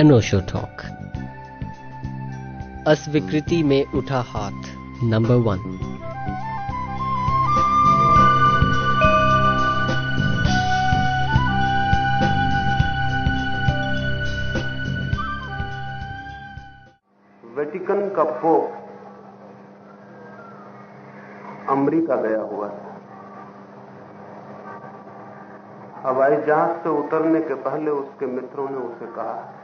अनोशो talk अस्वीकृति में उठा हाथ नंबर वन वेटिकन का पोप अमेरिका गया हुआ था हवाई जहाज़ से उतरने के पहले उसके मित्रों ने उसे कहा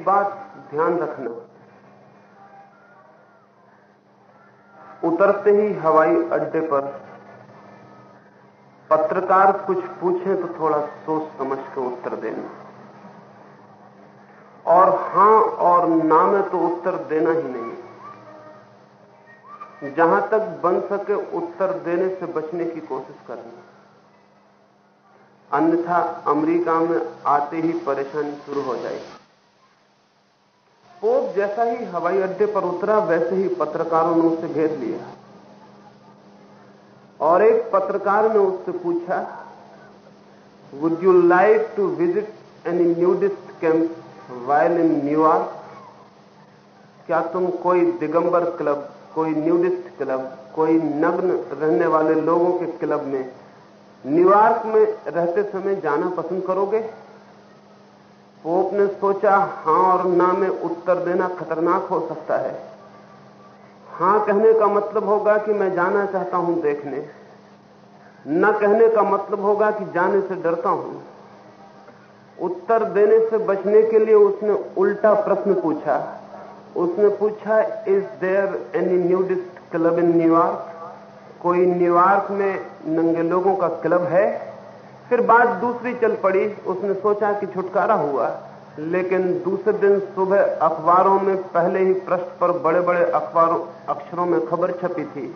एक बात ध्यान रखना। उतरते ही हवाई अड्डे पर पत्रकार कुछ पूछे तो थोड़ा सोच समझ के उत्तर देना। और हाँ और ना में तो उत्तर देना ही नहीं। जहाँ तक बन सके उत्तर देने से बचने की कोशिश करना। अन्यथा अमेरिका में आते ही परेशानी शुरू हो जाएगी। पोप जैसा ही हवाई अड्डे पर उतरा, वैसे ही पत्रकारों ने उसे घेर लिया। और एक पत्रकार ने उससे पूछा would you like to visit any nudist camp while in New York क्या तुम कोई दिगंबर क्लब, कोई न्यूडिस्ट क्लब, कोई नग्न रहने वाले लोगों के क्लब में न्यूयॉर्क में रहते समय जाना पसंद करोगे? पोप ने सोचा, हाँ और ना में उत्तर देना खतरनाक हो सकता है। हाँ कहने का मतलब होगा कि मैं जाना चाहता हूँ देखने। न कहने का मतलब होगा कि जाने से डरता हूँ। उत्तर देने से बचने के लिए उसने उल्टा प्रश्न पूछा। उसने पूछा is there any nudist club in New York कोई न्यूयॉर्क में नंगे लोगों का क्लब है? फिर बात दूसरी चल पड़ी। उसने सोचा कि छुटकारा हुआ, लेकिन दूसरे दिन सुबह अखबारों में पहले ही पृष्ठ पर बड़े बड़े अखबारों, अक्षरों में खबर छपी थी।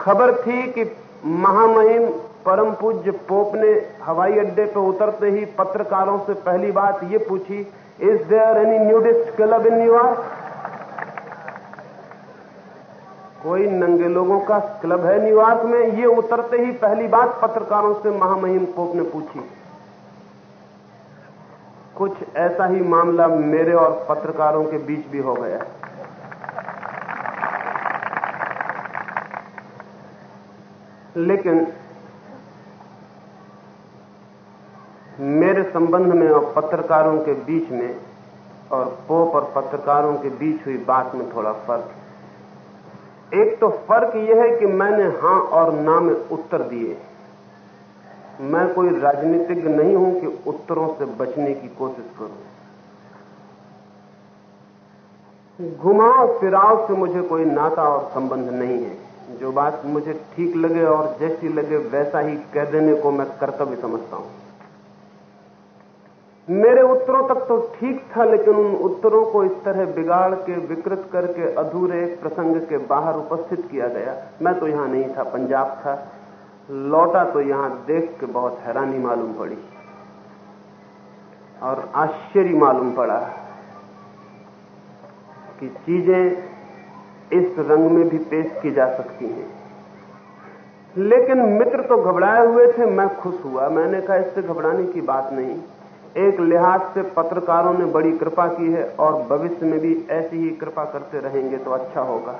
खबर थी कि महामहिम परम पूज्य पोप ने हवाई अड्डे पर उतरते ही पत्रकारों से पहली बात ये पूछी is there any nudist club in New York कोई नंगे लोगों का क्लब है न्यूयॉर्क में? ये उतरते ही पहली बात पत्रकारों से महामहिम पोप ने पूछी। कुछ ऐसा ही मामला मेरे और पत्रकारों के बीच भी हो गया। लेकिन मेरे संबंध में और पत्रकारों के बीच में और पोप और पत्रकारों के बीच हुई बात में थोड़ा फ़र्क है। एक तो फ़र्क यह है कि मैंने हाँ और ना में उत्तर दिए मैं कोई राजनीतिज्ञ नहीं हूँ कि उत्तरों से बचने की कोशिश करूँ। घुमाव फिराव से मुझे कोई नाता और संबंध नहीं है। जो बात मुझे ठीक लगे और जैसी लगे, वैसा ही कह देने को मैं कर्तव्य समझता हूँ। मेरे उत्तरों तक तो ठीक था, लेकिन उन उत्तरों को इस तरह बिगाड़ के, विकृत करके, अधूरे प्रसंग के बाहर उपस्थित किया गया। मैं तो यहाँ नहीं था, पंजाब था। लौटा तो यहाँ देख के बहुत हैरानी मालूम पड़ी और आश्चर्य मालूम पड़ा कि चीज़ें इस रंग में भी पेश की जा सकती हैं। लेकिन मित्र तो घबराए हुए थे, मैं खुश हुआ। मैंने कहा, इससे घबराने की बात नहीं। एक लिहाज से पत्रकारों ने बड़ी कृपा की है और भविष्य में भी ऐसी ही कृपा करते रहेंगे तो अच्छा होगा।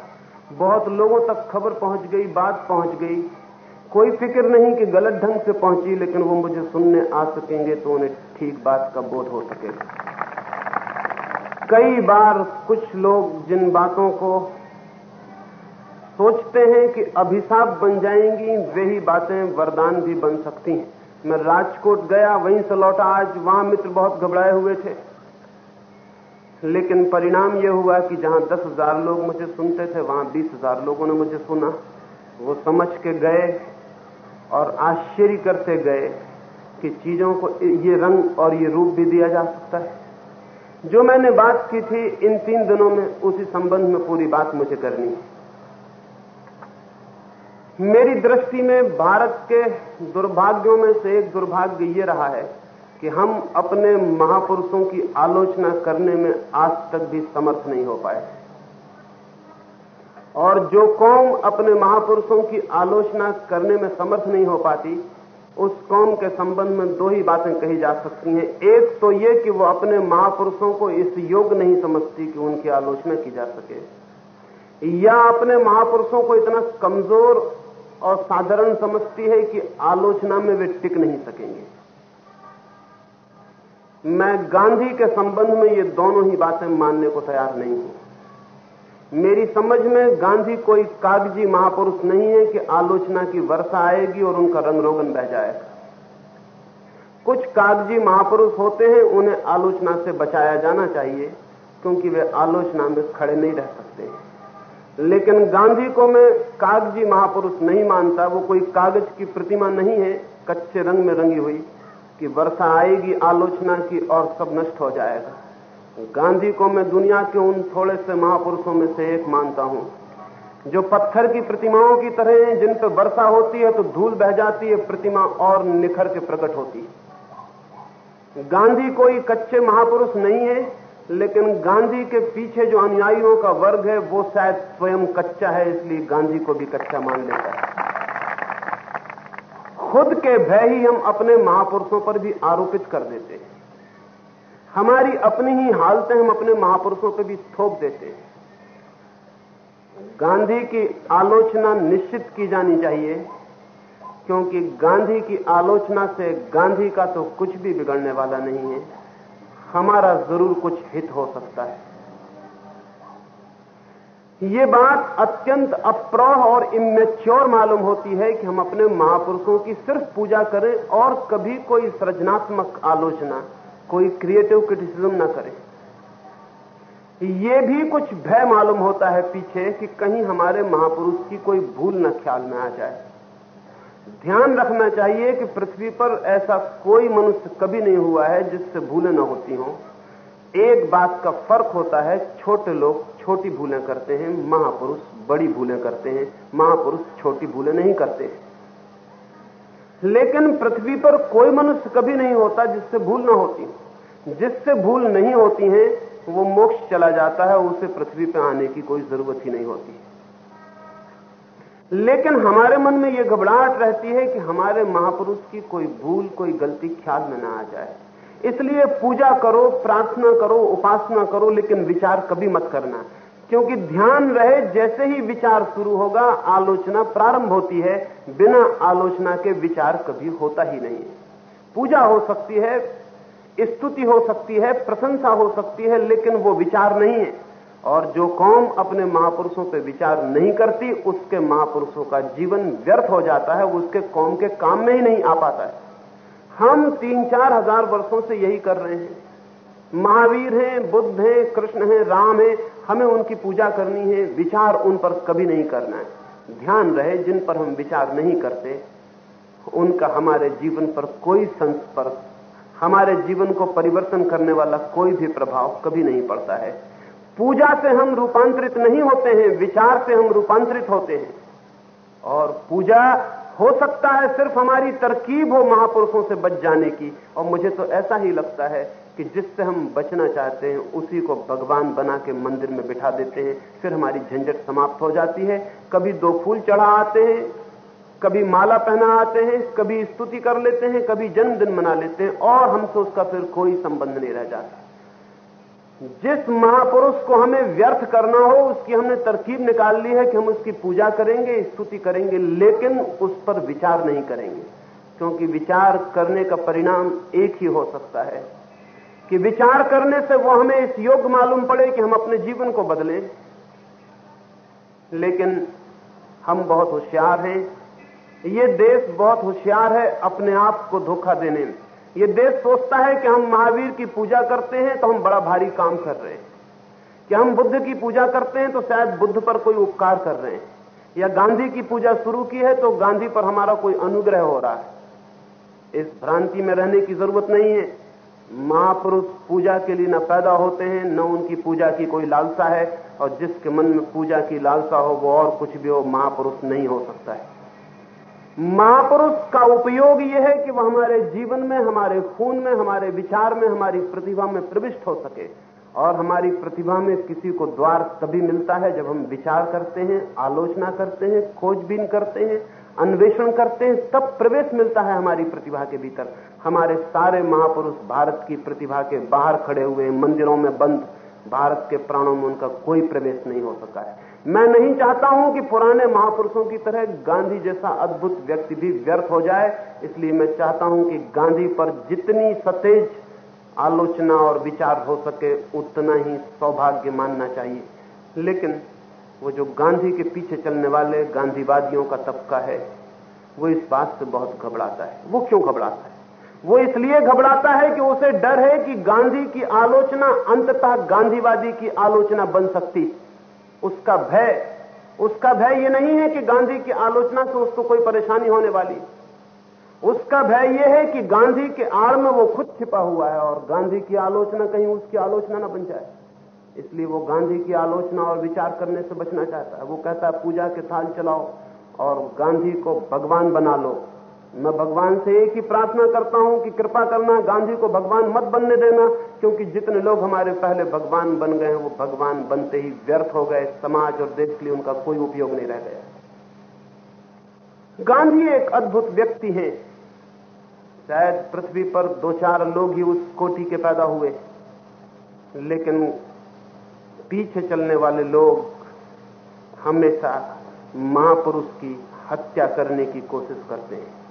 बहुत लोगों तक खबर पहुँच गई, बात पहुँच गई। कोई फ़िक्र नहीं कि गलत ढंग से पहुँची, लेकिन वो मुझे सुनने आ सकेंगे तो उन्हें ठीक बात का बोध हो सकेगा। कई बार कुछ लोग जिन बातों को सोचते हैं कि अभिशाप बन जाएँगी, वे ही बातें वरदान भी बन सकती हैं। मैं राजकोट गया, वहीं से लौटा। आज वहाँ मित्र बहुत घबराए हुए थे। लेकिन परिणाम यह हुआ कि जहाँ दस हज़ार लोग मुझे सुनते थे, वहाँ बीस हज़ार लोगों ने मुझे सुना। वो समझ के गए और आश्चर्य करते गए कि चीज़ों को ये रंग और ये रूप भी दिया जा सकता है। जो मैंने बात की थी इन तीन दिनों में, उसी संबंध में पूरी बात मुझे करनी है। मेरी दृष्टि में भारत के दुर्भाग्यों में से एक दुर्भाग्य ये रहा है कि हम अपने महापुरुषों की आलोचना करने में आज तक भी समर्थ नहीं हो पाए। और जो कौम अपने महापुरुषों की आलोचना करने में समर्थ नहीं हो पाती, उस कौम के संबंध में दो ही बातें कही जा सकती हैं। एक तो ये कि वो अपने महापुरुषों को इस योग्य नहीं समझती कि उनकी आलोचना की जा सके। या अपने महापुरुषों को इतना कमज़ोर और साधारण समझती है कि आलोचना में वे टिक नहीं सकेंगे। मैं गांधी के संबंध में ये दोनों ही बातें मानने को तैयार नहीं हूँ। मेरी समझ में गांधी कोई कागज़ी महापुरुष नहीं है कि आलोचना की वर्षा आएगी और उनका रंग रोगन बह जाएगा। कुछ कागज़ी महापुरुष होते हैं, उन्हें आलोचना से बचाया जाना चाहिए, क्योंकि वे आलोचना में खड़े नहीं रह सकते। लेकिन गांधी को मैं कागज़ी महापुरुष नहीं मानता, वो कोई कागज़ की प्रतिमा नहीं है, कच्चे रंग में रंगी हुई, कि वर्षा आएगी, आलोचना की और सब नष्ट हो जाएगा। गांधी को मैं दुनिया के उन थोड़े से महापुरुषों में से एक मानता हूँ, जो पत्थर की प्रतिमाओं की तरह हैं, जिन पर वर्षा होती है तो धूल बह जाती है, प्रतिमा और निखर के प्रकट होती है। गांधी कोई कच्चे महापुरुष नहीं है लेकिन गांधी के पीछे जो अनुयायियों का वर्ग है, वो शायद स्वयं कच्चा है, इसलिए गांधी को भी कच्चा मान लेता है। खुद के भय ही हम अपने महापुरुषों पर भी आरोपित कर देते हैं। हमारी अपनी ही हालतें हम अपने महापुरुषों पर भी थोप देते हैं। गांधी की आलोचना निश्चित की जानी चाहिए, क्योंकि गांधी की आलोचना से गांधी का तो कुछ भी बिगड़ने वाला नहीं है। हमारा ज़रूर कुछ हित हो सकता है। ये बात अत्यंत अप्रौढ़ और इमेच्योर मालूम होती है कि हम अपने महापुरुषों की सिर्फ़ पूजा करें और कभी कोई सृजनात्मक आलोचना, कोई क्रिएटिव क्रिटिसिज्म न करें। ये भी कुछ भय मालूम होता है पीछे कि कहीं हमारे महापुरुष की कोई भूल न ख्याल में आ जाए। ध्यान रखना चाहिए कि पृथ्वी पर ऐसा कोई मनुष्य कभी नहीं हुआ है जिससे भूलें न होती हों। एक बात का फ़र्क होता है, छोटे लोग छोटी भूलें करते हैं, महापुरुष बड़ी भूलें करते हैं, महापुरुष छोटी भूलें नहीं करते। हैं लेकिन पृथ्वी पर कोई मनुष्य कभी नहीं होता जिससे भूल ना होती। जिससे भूल नहीं होती है, वो मोक्ष चला जाता है, उसे पृथ्वी पर आने की कोई ज़रूरत ही नहीं होती। लेकिन हमारे मन में यह घबराहट रहती है कि हमारे महापुरुष की कोई भूल, कोई गलती ख्याल में ना आ जाए। इसलिए पूजा करो, प्रार्थना करो, उपासना करो, लेकिन विचार कभी मत करना। क्योंकि ध्यान रहे, जैसे ही विचार शुरू होगा, आलोचना प्रारंभ होती है। बिना आलोचना के विचार कभी होता ही नहीं है। पूजा हो सकती है, स्तुति हो सकती है, प्रशंसा हो सकती है, लेकिन वो विचार नहीं है। और जो कौम अपने महापुरुषों पर विचार नहीं करती, उसके महापुरुषों का जीवन व्यर्थ हो जाता है उसके कौम के काम में ही नहीं आ पाता है। हम तीन चार हज़ार वर्षों से यही कर रहे हैं। महावीर हैं, बुद्ध हैं, कृष्ण हैं, राम हैं, हमें उनकी पूजा करनी है, विचार उन पर कभी नहीं करना है। ध्यान रहे, जिन पर हम विचार नहीं करते, उनका हमारे जीवन पर कोई संस्पर्श, हमारे जीवन को परिवर्तन करने वाला कोई भी प्रभाव कभी नहीं पड़ता है। पूजा से हम रूपांतरित नहीं होते हैं, विचार से हम रूपांतरित होते हैं। और पूजा हो सकता है सिर्फ़ हमारी तरकीब हो महापुरुषों से बच जाने की। और मुझे तो ऐसा ही लगता है कि जिससे हम बचना चाहते हैं, उसी को भगवान बना के मंदिर में बिठा देते हैं। फिर हमारी झंझट समाप्त हो जाती है। कभी दो फूल चढ़ा आते हैं, कभी माला पहना आते हैं, कभी स्तुति कर लेते हैं, कभी जन्मदिन मना लेते हैं, और हमसे उसका फिर कोई संबंध नहीं रह जाता। जिस महापुरुष को हमें व्यर्थ करना हो, उसकी हमने तरकीब निकाल ली है कि हम उसकी पूजा करेंगे, स्तुति करेंगे, लेकिन उस पर विचार नहीं करेंगे। क्योंकि विचार करने का परिणाम एक ही हो सकता है कि विचार करने से वो हमें इस योग्य मालूम पड़े कि हम अपने जीवन को बदलें। लेकिन हम बहुत होशियार हैं। ये देश बहुत होशियार है अपने आप को धोखा देने में। ये देश सोचता है कि हम महावीर की पूजा करते हैं तो हम बड़ा भारी काम कर रहे हैं। कि हम बुद्ध की पूजा करते हैं तो शायद बुद्ध पर कोई उपकार कर रहे हैं। या गांधी की पूजा शुरू की है तो गांधी पर हमारा कोई अनुग्रह हो रहा है। इस भ्रांति में रहने की ज़रूरत नहीं है। महापुरुष पूजा के लिए न पैदा होते हैं, न उनकी पूजा की कोई लालसा है। और जिसके मन में पूजा की लालसा हो, वो और कुछ भी हो, महापुरुष नहीं हो सकता है। महापुरुष का उपयोग यह है कि वह हमारे जीवन में, हमारे खून में, हमारे विचार में, हमारी प्रतिभा में प्रविष्ट हो सके। और हमारी प्रतिभा में किसी को द्वार तभी मिलता है जब हम विचार करते हैं, आलोचना करते हैं, खोजबीन करते हैं, अन्वेषण करते हैं, तब प्रवेश मिलता है हमारी प्रतिभा के भीतर। हमारे सारे महापुरुष भारत की प्रतिभा के बाहर खड़े हुए मंदिरों में बंद, भारत के प्राणों में उनका कोई प्रवेश नहीं हो सका है। मैं नहीं चाहता हूँ कि पुराने महापुरुषों की तरह गांधी जैसा अद्भुत व्यक्ति भी व्यर्थ हो जाए, इसलिए मैं चाहता हूँ कि गांधी पर जितनी सतेज आलोचना और विचार हो सके, उतना ही सौभाग्य मानना चाहिए। लेकिन वो जो गांधी के पीछे चलने वाले गांधीवादियों का तबका है, वो इस बात से बहुत घबराता है। वो क्यों घबराता है? वो इसलिए घबराता है कि उसे डर है कि गांधी की आलोचना अंततः गांधीवादी की आलोचना बन सकती। उसका भय उसका भय ये नहीं है कि गांधी की आलोचना से उसको कोई परेशानी होने वाली। उसका भय यह है कि गांधी के आड़ में वो खुद छिपा हुआ है और गांधी की आलोचना कहीं उसकी आलोचना ना बन जाए। इसलिए वो गांधी की आलोचना और विचार करने से बचना चाहता है। वो कहता है, पूजा के थाल चलाओ और गांधी को भगवान बना लो। मैं भगवान से एक ही प्रार्थना करता हूँ कि कृपा करना, गांधी को भगवान मत बनने देना, क्योंकि जितने लोग हमारे पहले भगवान बन गए हैं, वो भगवान बनते ही व्यर्थ हो गए, समाज और देश के लिए उनका कोई उपयोग नहीं रह गया। गांधी एक अद्भुत व्यक्ति हैं। शायद पृथ्वी पर दो चार लोग ही उस कोटि के पैदा हुए, लेकिन पीछे चलने वाले लोग हमेशा महापुरुष की हत्या करने की कोशिश करते हैं।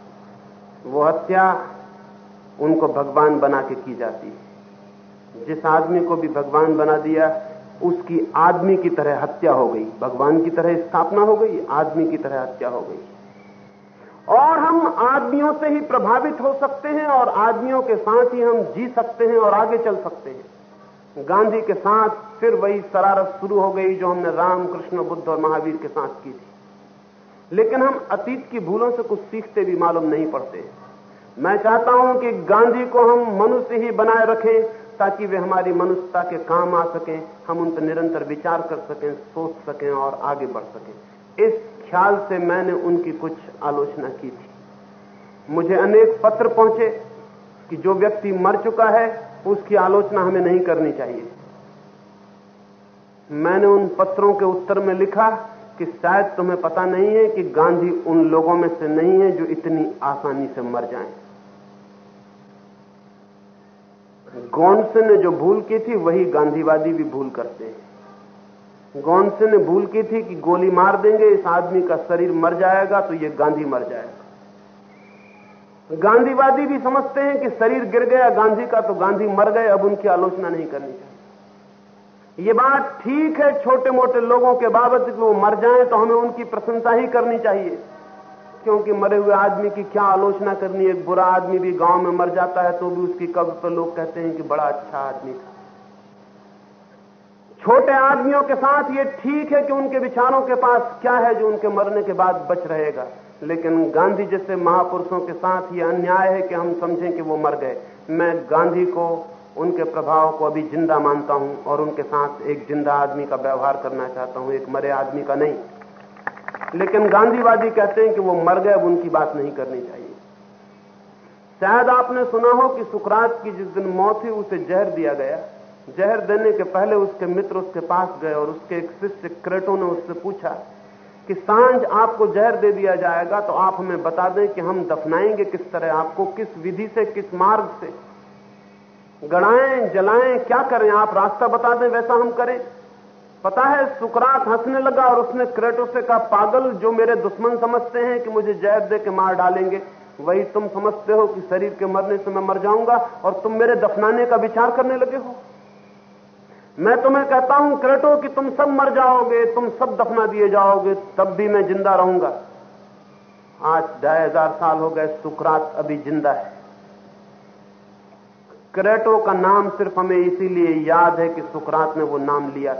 वो हत्या उनको भगवान बना के की जाती है। जिस आदमी को भी भगवान बना दिया, उसकी आदमी की तरह हत्या हो गई। भगवान की तरह स्थापना हो गई, आदमी की तरह हत्या हो गई। और हम आदमियों से ही प्रभावित हो सकते हैं और आदमियों के साथ ही हम जी सकते हैं और आगे चल सकते हैं। गांधी के साथ फिर वही शरारत शुरू हो गई जो हमने राम कृष्ण बुद्ध और महावीर के साथ की थी। लेकिन हम अतीत की भूलों से कुछ सीखते भी मालूम नहीं पड़ते। मैं चाहता हूँ कि गांधी को हम मनुष्य ही बनाए रखें, ताकि वे हमारी मनुष्यता के काम आ सकें, हम उन पर निरंतर विचार कर सकें, सोच सकें और आगे बढ़ सकें। इस ख्याल से मैंने उनकी कुछ आलोचना की थी। मुझे अनेक पत्र पहुँचे कि जो व्यक्ति मर चुका है, उसकी आलोचना हमें नहीं करनी चाहिए। मैंने उन पत्रों के उत्तर में लिखा कि शायद तुम्हें पता नहीं है कि गांधी उन लोगों में से नहीं है जो इतनी आसानी से मर जाएँ। गौंडसे ने जो भूल की थी, वही गांधीवादी भी भूल करते हैं। गौनसे ने भूल की थी कि गोली मार देंगे, इस आदमी का शरीर मर जाएगा तो ये गांधी मर जाएगा। गांधीवादी भी समझते हैं कि शरीर गिर गया गांधी का तो गांधी मर गए, अब उनकी आलोचना नहीं करनी चाहिए। ये बात ठीक है छोटे मोटे लोगों के बाबत वो मर जाएँ तो हमें उनकी प्रशंसा ही करनी चाहिए। क्योंकि मरे हुए आदमी की क्या आलोचना करनी एक बुरा आदमी भी गाँव में मर जाता है तो भी उसकी कब्र पर लोग कहते हैं कि बड़ा अच्छा आदमी था। छोटे आदमियों के साथ ये ठीक है कि उनके विचारों के पास क्या है जो उनके मरने के बाद बच रहेगा। लेकिन गांधी जैसे महापुरुषों के साथ ये अन्याय है कि हम समझें कि वो मर गए। मैं गांधी को उनके प्रभाव को अभी ज़िंदा मानता हूँ और उनके साथ एक ज़िंदा आदमी का व्यवहार करना चाहता हूँ, एक मरे आदमी का नहीं। लेकिन गांधीवादी कहते हैं कि वो मर गए उनकी बात नहीं करनी चाहिए। शायद आपने सुना हो कि सुकरात की जिस दिन मौत हुई, उसे जहर दिया गया। जहर देने के पहले उसके मित्र उसके पास गए और उसके एक शिष्य क्रेटो ने उससे पूछा कि साँझ आपको जहर दे दिया जाएगा तो आप हमें बता दें कि हम दफनाएँगे किस तरह, आपको किस विधि से, किस मार्ग से। गड़ाएँ जलाएँ, क्या करें? आप रास्ता बता दें, वैसा हम करें। पता है, सुकरात हंसने लगा और उसने क्रेटो से कहा, पागल, जो मेरे दुश्मन समझते हैं कि मुझे जहर दे के मार डालेंगे, वही तुम समझते हो कि शरीर के मरने से मैं मर जाऊँगा और तुम मेरे दफनाने का विचार करने लगे हो। मैं तुम्हें कहता हूँ, क्रेटो, कि तुम सब मर जाओगे, तुम सब दफना दिए जाओगे, तब भी मैं ज़िंदा रहूँगा। आज ढाई हज़ार साल हो गए, सुकरात अभी ज़िंदा है। क्रेटो का नाम सिर्फ़ हमें इसीलिए याद है कि सुकरात ने वो नाम लिया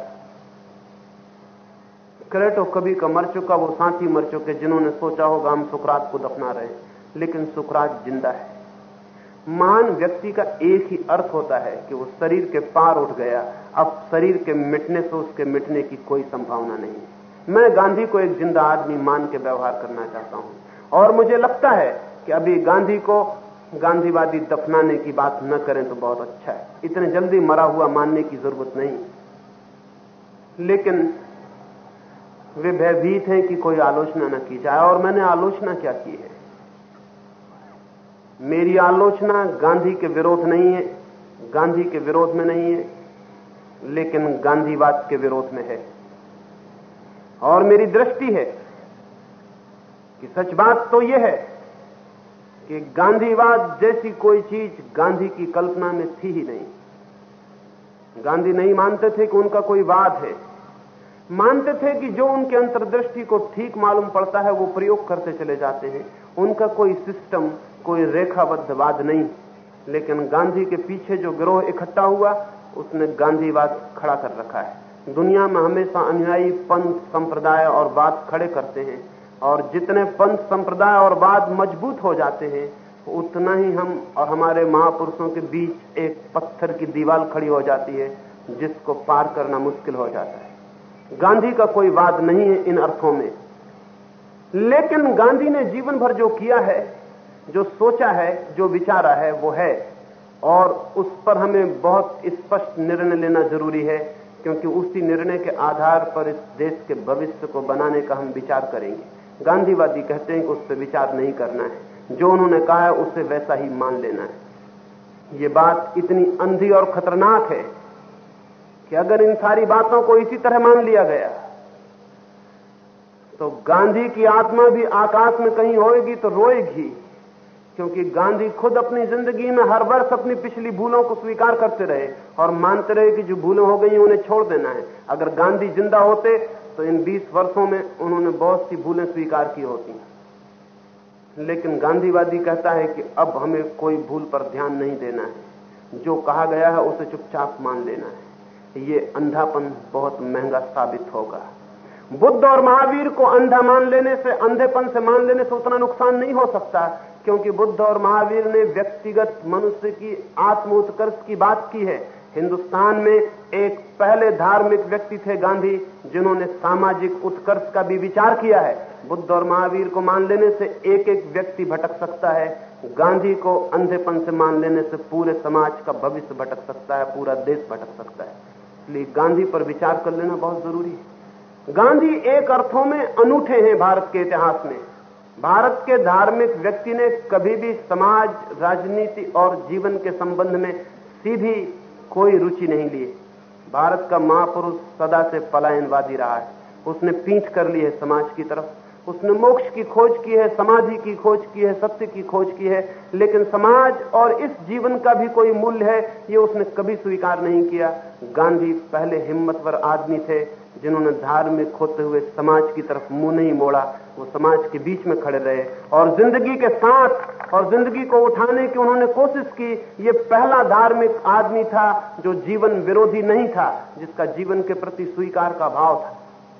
क्रेटो कभी का मर चुका, वो साथी मर चुके, जिन्होंने सोचा होगा हम सुकरात को दफना रहे लेकिन सुकरात ज़िंदा है। महान व्यक्ति का एक ही अर्थ होता है कि वो शरीर के पार उठ गया। अब शरीर के मिटने से उसके मिटने की कोई संभावना नहीं मैं गांधी को एक ज़िंदा आदमी मान के व्यवहार करना चाहता हूँ। और मुझे लगता है कि अभी गांधी को गांधीवादी दफनाने की बात न करें तो बहुत अच्छा है। इतने जल्दी मरा हुआ मानने की ज़रूरत नहीं। लेकिन वे भयभीत हैं कि कोई आलोचना न की जाए। और मैंने आलोचना क्या की है? मेरी आलोचना गांधी के विरोध नहीं है। गांधी के विरोध में नहीं है, लेकिन गांधीवाद के विरोध में है। और मेरी दृष्टि है कि सच बात तो यह है कि गांधीवाद जैसी कोई चीज़ गांधी की कल्पना में थी ही नहीं। गांधी नहीं मानते थे कि उनका कोई वाद है। मानते थे कि जो उनके अंतर्दृष्टि को ठीक मालूम पड़ता है, वो प्रयोग करते चले जाते हैं। उनका कोई सिस्टम कोई रेखाबद्ध वाद नहीं। लेकिन गांधी के पीछे जो गिरोह इकट्ठा हुआ, उसने गांधीवाद खड़ा कर रखा है। दुनिया में हमेशा अनुयायी, पंथ, संप्रदाय और वाद खड़े करते हैं। और जितने पंथ संप्रदाय और बात मज़बूत हो जाते हैं, उतना ही हम और हमारे महापुरुषों के बीच एक पत्थर की दीवार खड़ी हो जाती है, जिसको पार करना मुश्किल हो जाता है। गांधी का कोई वाद नहीं है इन अर्थों में। लेकिन गांधी ने जीवन भर जो किया है, जो सोचा है, जो विचारा है, वो है। और उस पर हमें बहुत स्पष्ट निर्णय लेना ज़रूरी है, क्योंकि उसी निर्णय के आधार पर इस देश के भविष्य को बनाने का हम विचार करेंगे। गांधीवादी कहते हैं कि उस पर विचार नहीं करना है। जो उन्होंने कहा है, उसे वैसा ही मान लेना है। ये बात इतनी अंधी और खतरनाक है कि अगर इन सारी बातों को इसी तरह मान लिया गया तो गांधी की आत्मा भी आकाश में कहीं होएगी तो रोएगी, क्योंकि गांधी खुद अपनी ज़िंदगी में हर वर्ष अपनी पिछली भूलों को स्वीकार करते रहे और मानते रहे कि जो भूलें हो गई, उन्हें छोड़ देना है। अगर गांधी ज़िंदा होते तो इन 20 वर्षों में उन्होंने बहुत सी भूलें स्वीकार की होती लेकिन गांधीवादी कहता है कि अब हमें कोई भूल पर ध्यान नहीं देना है। जो कहा गया है उसे चुपचाप मान लेना है। ये अंधापन बहुत महँगा साबित होगा। बुद्ध और महावीर को अंधा मान लेने से, अंधेपन से मान लेने से उतना नुकसान नहीं हो सकता, क्योंकि बुद्ध और महावीर ने व्यक्तिगत मनुष्य की आत्म उत्कर्ष की बात की है। हिंदुस्तान में एक पहले धार्मिक व्यक्ति थे गांधी, जिन्होंने सामाजिक उत्कर्ष का भी विचार किया है। बुद्ध और महावीर को मान लेने से एक एक व्यक्ति भटक सकता है। गांधी को अंधेपन से मान लेने से पूरे समाज का भविष्य भटक सकता है, पूरा देश भटक सकता है। इसलिए गांधी पर विचार कर लेना बहुत ज़रूरी है। गांधी एक अर्थों में अनूठे हैं भारत के इतिहास में। भारत के धार्मिक व्यक्ति ने कभी भी समाज, राजनीति और जीवन के संबंध में सीधी कोई रुचि नहीं लिए। भारत का महापुरुष सदा से पलायनवादी रहा है। उसने पीठ कर ली है समाज की तरफ़। उसने मोक्ष की खोज की है, समाधि की खोज की है, सत्य की खोज की है। लेकिन समाज और इस जीवन का भी कोई मूल्य है, ये उसने कभी स्वीकार नहीं किया। गांधी पहले हिम्मतवर आदमी थे। जिन्होंने धार्मिक होते हुए समाज की तरफ़ मुँह नहीं मोड़ा, वो समाज के बीच में खड़े रहे और ज़िंदगी के साथ और ज़िंदगी को उठाने की उन्होंने कोशिश की। ये पहला धार्मिक आदमी था जो जीवन विरोधी नहीं था, जिसका जीवन के प्रति स्वीकार का भाव था,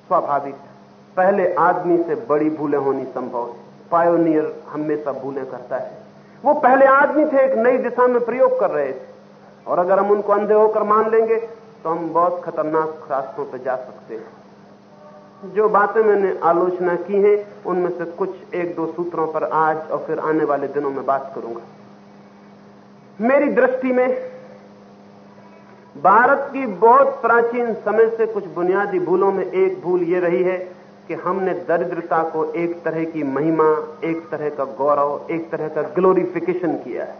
स्वाभाविक पहले आदमी से बड़ी भूलें होनी संभव है। पायोनियर हमेशा भूलें करता है। वो पहले आदमी थे, एक नई दिशा में प्रयोग कर रहे थे। और अगर हम उनको अंधे होकर मान लेंगे तो हम बहुत खतरनाक रास्तों पर जा सकते हैं। जो बातें मैंने आलोचना की हैं, उनमें से कुछ एक दो सूत्रों पर आज और फिर आने वाले दिनों में बात करूँगा। मेरी दृष्टि में, भारत की बहुत प्राचीन समय से कुछ बुनियादी भूलों में एक भूल ये रही है कि हमने दरिद्रता को एक तरह की महिमा, एक तरह का गौरव, एक तरह का ग्लोरिफिकेशन किया है।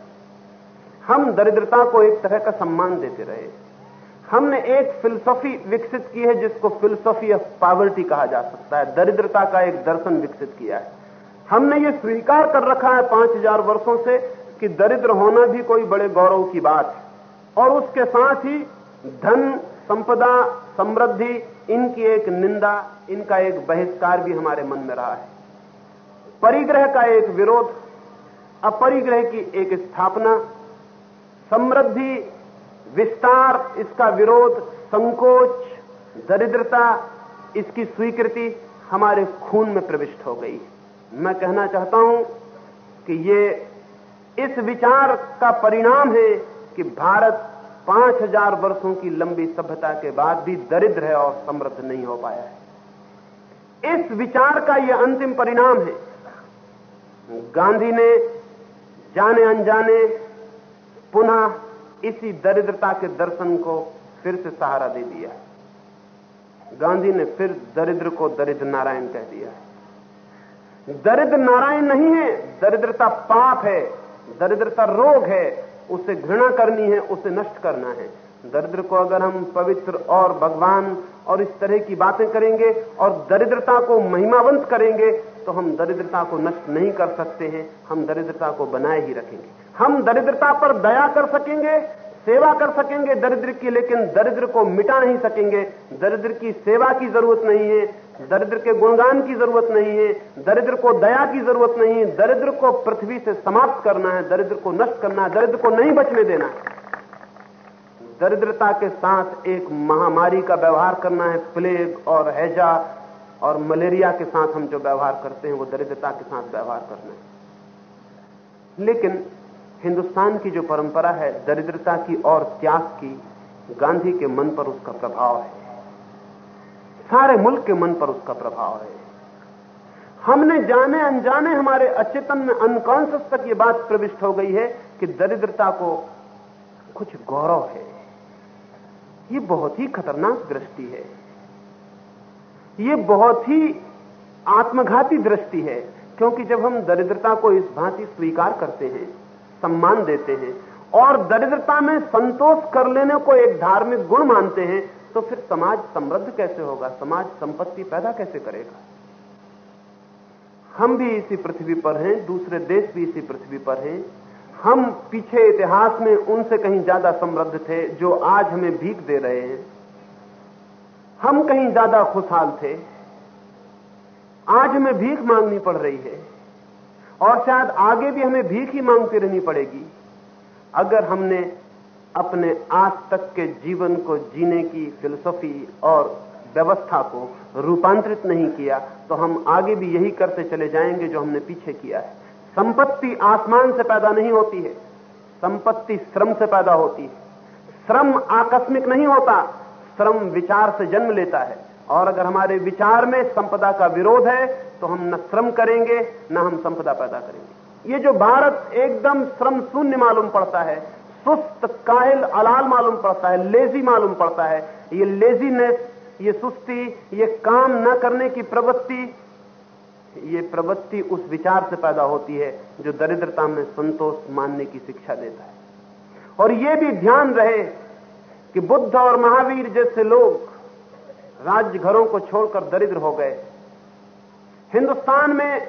हम दरिद्रता को एक तरह का सम्मान देते रहे। हमने एक फिलोसॉफी विकसित की है जिसको फिलोसॉफी ऑफ़ पावर्टी कहा जा सकता है। दरिद्रता का एक दर्शन विकसित किया है। हमने ये स्वीकार कर रखा है पाँच हज़ार वर्षों से कि दरिद्र होना भी कोई बड़े गौरव की बात है। और उसके साथ ही धन, संपदा, समृद्धि, इनकी एक निंदा, इनका एक बहिष्कार भी हमारे मन में रहा है। परिग्रह का एक विरोध, अपरिग्रह की एक स्थापना, समृद्धि विस्तार, इसका विरोध, संकोच, दरिद्रता, इसकी स्वीकृति हमारे खून में प्रविष्ट हो गई मैं कहना चाहता हूँ कि ये इस विचार का परिणाम है कि भारत पाँच हज़ार वर्षों की लंबी सभ्यता के बाद भी दरिद्र है और समृद्ध नहीं हो पाया है। इस विचार का यह अंतिम परिणाम है। गांधी ने जाने अनजाने पुनः इसी दरिद्रता के दर्शन को फिर से सहारा दे दिया गांधी ने फिर दरिद्र को दरिद्र नारायण कह दिया है। दरिद्र नारायण नहीं है, दरिद्रता पाप है, दरिद्रता रोग है, उसे घृणा करनी है, उसे नष्ट करना है। दरिद्र को अगर हम पवित्र और भगवान और इस तरह की बातें करेंगे और दरिद्रता को महिमावंत करेंगे तो हम दरिद्रता को नष्ट नहीं कर सकते हैं, हम दरिद्रता को बनाए ही रखेंगे। हम दरिद्रता पर दया कर सकेंगे, सेवा कर सकेंगे दरिद्र की, लेकिन दरिद्र को मिटा नहीं सकेंगे। दरिद्र की सेवा की ज़रूरत नहीं है, दरिद्र के गुणगान की ज़रूरत नहीं है, दरिद्र को दया की ज़रूरत नहीं है। दरिद्र को पृथ्वी से समाप्त करना है, दरिद्र को नष्ट करना है, दरिद्र को नहीं बचने देना है। दरिद्रता के साथ एक महामारी का व्यवहार करना है, प्लेग और हैजा और मलेरिया के साथ हम जो व्यवहार करते हैं, वो दरिद्रता के साथ व्यवहार करना है। लेकिन हिंदुस्तान की जो परंपरा है, दरिद्रता की और त्याग की, गांधी के मन पर उसका प्रभाव है। सारे मुल्क के मन पर उसका प्रभाव है। हमने जाने अनजाने हमारे अचेतन में अनकॉन्सियस तक ये बात प्रविष्ट हो गई है कि दरिद्रता को कुछ गौरव है। ये बहुत ही खतरनाक दृष्टि है। ये बहुत ही आत्मघाती दृष्टि है, क्योंकि जब हम दरिद्रता को इस भांति स्वीकार करते हैं सम्मान देते हैं और दरिद्रता में संतोष कर लेने को एक धार्मिक गुण मानते हैं तो फिर समाज समृद्ध कैसे होगा? समाज संपत्ति पैदा कैसे करेगा? हम भी इसी पृथ्वी पर हैं, दूसरे देश भी इसी पृथ्वी पर हैं। हम पीछे इतिहास में उनसे कहीं ज़्यादा समृद्ध थे, जो आज हमें भीख दे रहे हैं। हम कहीं ज़्यादा खुशहाल थे। आज हमें भीख मांगनी पड़ रही है। और शायद आगे भी हमें भीख ही मांगती रहनी पड़ेगी। अगर हमने अपने आज तक के जीवन को जीने की फिलोसफी और व्यवस्था को रूपांतरित नहीं किया तो हम आगे भी यही करते चले जाएँगे जो हमने पीछे किया है। संपत्ति आसमान से पैदा नहीं होती है, संपत्ति श्रम से पैदा होती है। श्रम आकस्मिक नहीं होता, श्रम विचार से जन्म लेता है। और अगर हमारे विचार में संपदा का विरोध है तो हम न श्रम करेंगे, न हम संपदा पैदा करेंगे। ये जो भारत एकदम श्रम शून्य मालूम पड़ता है, सुस्त काहिल अलाल मालूम पड़ता है, लेजी मालूम पड़ता है, ये लेजीनेस, ये सुस्ती, ये काम न करने की प्रवृत्ति, ये प्रवृत्ति उस विचार से पैदा होती है, जो दरिद्रता में संतोष मानने की शिक्षा देता है। और ये भी ध्यान रहे कि बुद्ध और महावीर जैसे लोग राज्य घरों को छोड़कर दरिद्र हो गए। हिंदुस्तान में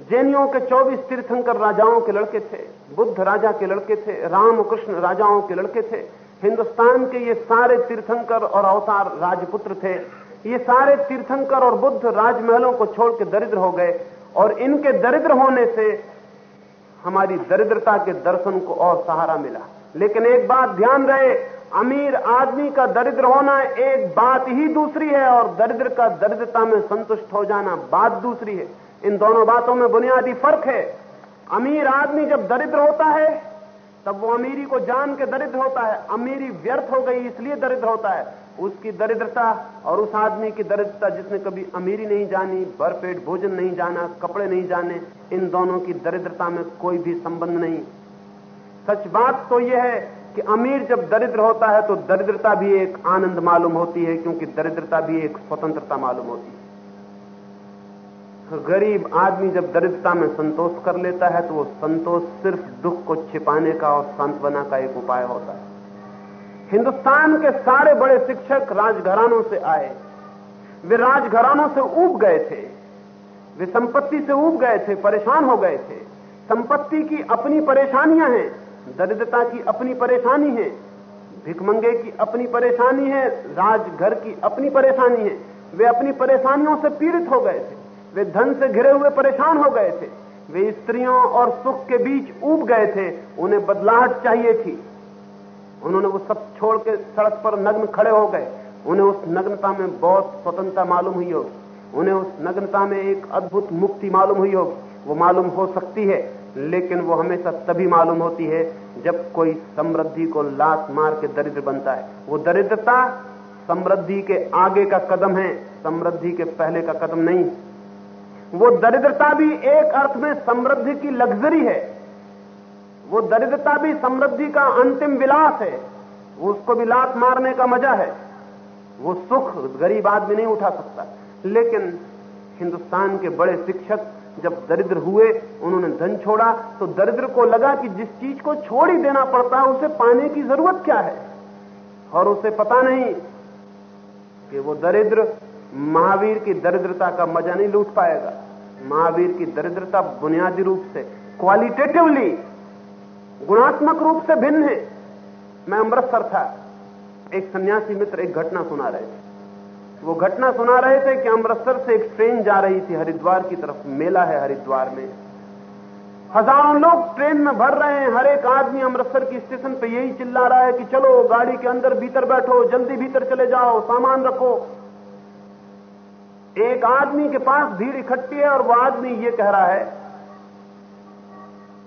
जैनियों के 24 तीर्थंकर राजाओं के लड़के थे, बुद्ध राजा के लड़के थे राम कृष्ण राजाओं के लड़के थे। हिंदुस्तान के ये सारे तीर्थंकर और अवतार राजपुत्र थे। ये सारे तीर्थंकर और बुद्ध राजमहलों को छोड़ के दरिद्र हो गए और इनके दरिद्र होने से हमारी दरिद्रता के दर्शन को और सहारा मिला। लेकिन एक बात ध्यान रहे अमीर आदमी का दरिद्र होना एक बात ही दूसरी है और दरिद्र का दरिद्रता में संतुष्ट हो जाना बात दूसरी है। इन दोनों बातों में बुनियादी फ़र्क है। अमीर आदमी जब दरिद्र होता है, तब वो अमीरी को जान के दरिद्र होता है। अमीरी व्यर्थ हो गई, इसलिए दरिद्र होता है। उसकी दरिद्रता और उस आदमी की दरिद्रता जिसने कभी अमीरी नहीं जानी भरपेट भोजन नहीं जाना, कपड़े नहीं जाने, इन दोनों की दरिद्रता में कोई भी संबंध नहीं। सच बात तो यह है कि अमीर जब दरिद्र होता है तो दरिद्रता भी एक आनंद मालूम होती है, क्योंकि दरिद्रता भी एक स्वतंत्रता मालूम होती है। गरीब आदमी जब दरिद्रता में संतोष कर लेता है तो वो संतोष सिर्फ़ दुख को छिपाने का और सांत्वना का एक उपाय होता है। हिंदुस्तान के सारे बड़े शिक्षक राजघरानों से आए। वे राजघरानों से उब गए थे। वे संपत्ति से उब गए थे, परेशान हो गए थे। संपत्ति की अपनी परेशानियाँ हैं। दरिद्रता की अपनी परेशानी है भिकमंगे की अपनी परेशानी है, राजघर की अपनी परेशानी है। वे अपनी परेशानियों से पीड़ित हो गए थे। वे धन से घिरे हुए परेशान हो गए थे। वे स्त्रियों और सुख के बीच उब गए थे। उन्हें बदलाहट चाहिए थी। उन्होंने वो सब छोड़ के सड़क पर नग्न खड़े हो गए। उन्हें उस नग्नता में बहुत स्वतंत्रता मालूम हुई होगी। उन्हें उस नग्नता में एक अद्भुत मुक्ति मालूम हुई होगी। वो मालूम हो सकती है। लेकिन वो हमेशा तभी मालूम होती है जब कोई समृद्धि को लात मार के दरिद्र बनता है। वो दरिद्रता समृद्धि के आगे का कदम है, समृद्धि के पहले का कदम नहीं। वो दरिद्रता भी एक अर्थ में समृद्धि की लग्जरी है। वो दरिद्रता भी समृद्धि का अंतिम विलास है। वो उसको भी लात मारने का मज़ा है। वो सुख, गरीब आदमी नहीं उठा सकता। लेकिन हिंदुस्तान के बड़े शिक्षक जब दरिद्र हुए, उन्होंने धन छोड़ा तो दरिद्र को लगा कि जिस चीज़ को छोड़ ही देना पड़ता है, उसे पाने की ज़रूरत क्या है? और उसे पता नहीं कि वो दरिद्र महावीर की दरिद्रता का मज़ा नहीं लूट पाएगा। महावीर की दरिद्रता बुनियादी रूप से क्वालिटेटिवली गुणात्मक रूप से भिन्न है। मैं अमृतसर था। एक सन्यासी मित्र एक घटना सुना रहे थे। वो घटना सुना रहे थे कि अमृतसर से एक ट्रेन जा रही थी, हरिद्वार की तरफ़ मेला है हरिद्वार में। हज़ारों लोग ट्रेन में भर रहे हैं, हर एक आदमी अमृतसर की स्टेशन पे यही चिल्ला रहा है कि चलो, गाड़ी के अंदर भीतर बैठो, जल्दी भीतर चले जाओ, सामान रखो। एक आदमी के पास भीड़ इकट्ठी है और वो आदमी ये कह रहा है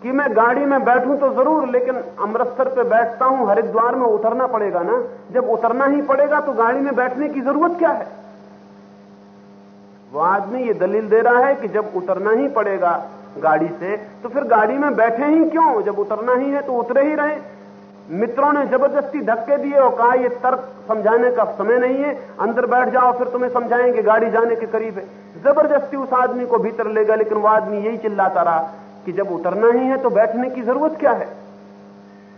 कि मैं गाड़ी में बैठूं तो ज़रूर, लेकिन अमृतसर पे बैठता हूँ, हरिद्वार में उतरना पड़ेगा ना? जब उतरना ही पड़ेगा तो गाड़ी में बैठने की ज़रूरत क्या है? वो आदमी ये दलील दे रहा है कि जब उतरना ही पड़ेगा गाड़ी से तो फिर गाड़ी में बैठे ही क्यों? जब उतरना ही है तो उतरे ही रहे। मित्रों ने ज़बरदस्ती धक्के दिए और कहा यह तर्क समझाने का समय नहीं है। अंदर बैठ जाओ, फिर तुम्हें समझाएँगे, गाड़ी जाने के करीब है। ज़बरदस्ती उस आदमी को भीतर ले गया, लेकिन वो आदमी यही चिल्लाता रहा कि जब उतरना ही है तो बैठने की ज़रूरत क्या है?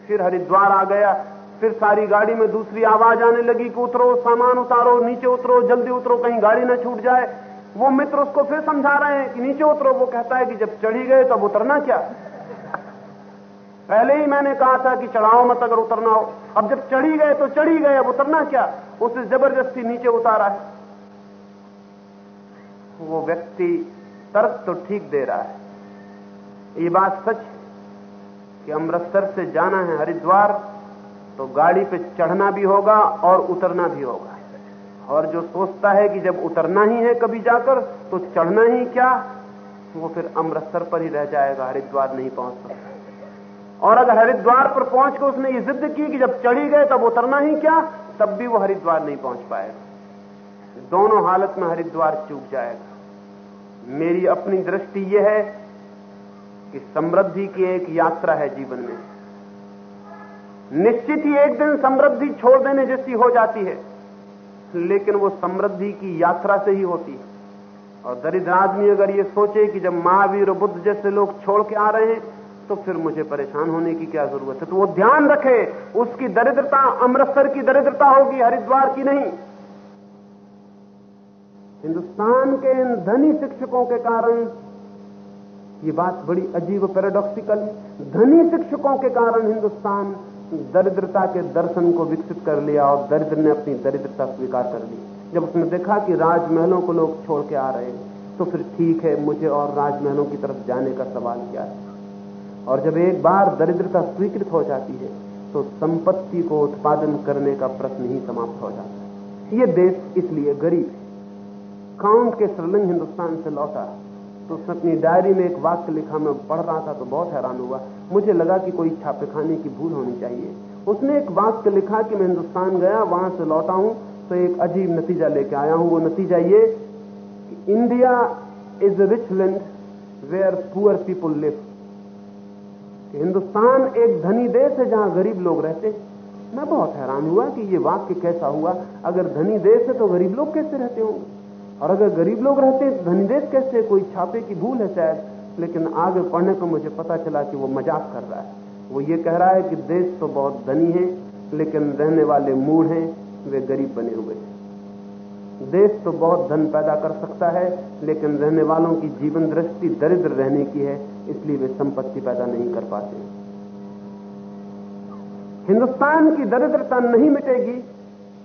फिर हरिद्वार आ गया, फिर सारी गाड़ी में दूसरी आवाज़ आने लगी कि उतरो, सामान उतारो, नीचे उतरो, जल्दी उतरो, कहीं गाड़ी ना छूट जाए। वो मित्र उसको फिर समझा रहे हैं कि नीचे उतरो। वो कहता है कि जब चढ़ी गए तब उतरना क्या? पहले ही मैंने कहा था कि चढ़ाओ मत अगर उतरना हो। अब जब चढ़ी गए तो चढ़ी गए, अब उतरना क्या? उसे ज़बरदस्ती नीचे उतारा है। वो व्यक्ति तर्क तो ठीक दे रहा है। ये बात सच कि अमृतसर से जाना है हरिद्वार तो गाड़ी पे चढ़ना भी होगा और उतरना भी होगा। और जो सोचता है कि जब उतरना ही है कभी जाकर तो चढ़ना ही क्या? वो फिर अमृतसर पर ही रह जाएगा, हरिद्वार नहीं पहुँच सकता। और अगर हरिद्वार पर पहुँच कर उसने ये जिद की कि जब चढ़ी गए तब उतरना ही क्या, तब भी वो हरिद्वार नहीं पहुँच पाएगा। दोनों हालत में हरिद्वार चूक जाएगा। मेरी अपनी दृष्टि यह है कि समृद्धि की एक यात्रा है जीवन में। निश्चित ही एक दिन समृद्धि छोड़ देने जैसी हो जाती है, लेकिन वो समृद्धि की यात्रा से ही होती है। और दरिद्र आदमी अगर ये सोचे कि जब महावीर और बुद्ध जैसे लोग छोड़ के आ रहे हैं तो फिर मुझे परेशान होने की क्या ज़रूरत है? तो वो ध्यान रखे, उसकी दरिद्रता, अमृतसर की दरिद्रता होगी, हरिद्वार की नहीं। हिंदुस्तान के इन धनी शिक्षकों के कारण ये बात बड़ी अजीब पैराडॉक्सिकल है। धनी शिक्षकों के कारण हिंदुस्तान दरिद्रता के दर्शन को विकसित कर लिया और दरिद्र ने अपनी दरिद्रता स्वीकार कर ली। जब उसने देखा कि राजमहलों को लोग छोड़ के आ रहे हैं तो फिर ठीक है, मुझे और राजमहलों की तरफ़ जाने का सवाल क्या है? और जब एक बार दरिद्रता स्वीकृत हो जाती है तो संपत्ति को उत्पादन करने का प्रश्न ही समाप्त हो जाता है। ये देश इसलिए गरीब है। काउंट के सरलिंग हिंदुस्तान से लौटा तो उसने अपनी डायरी में एक वाक्य लिखा मैं पढ़ रहा था तो बहुत हैरान हुआ। मुझे लगा कि कोई छापेखाने की भूल होनी चाहिए। उसने एक वाक्य लिखा कि मैं हिंदुस्तान गया, वहाँ से लौटा हूँ तो एक अजीब नतीजा लेके आया हूँ। वो नतीजा ये कि India is a rich land where poor people live. Hindustan एक धनी देश है जहाँ गरीब लोग रहते मैं बहुत हैरान हुआ कि ये वाक्य कैसा हुआ। अगर धनी देश है तो गरीब लोग कैसे रहते होंगे? और अगर गरीब लोग रहते तो धनी देश कैसे कोई छापे की भूल है शायद, लेकिन आगे पढ़ने को मुझे पता चला कि वो मज़ाक कर रहा है। वो ये कह रहा है कि देश तो बहुत धनी है, लेकिन रहने वाले मूड हैं, वे गरीब बने हुए हैं। देश तो बहुत धन पैदा कर सकता है, लेकिन रहने वालों की जीवन दृष्टि दरिद्र रहने की है, इसलिए वे संपत्ति पैदा नहीं कर पाते। हिंदुस्तान की दरिद्रता नहीं मिटेगी,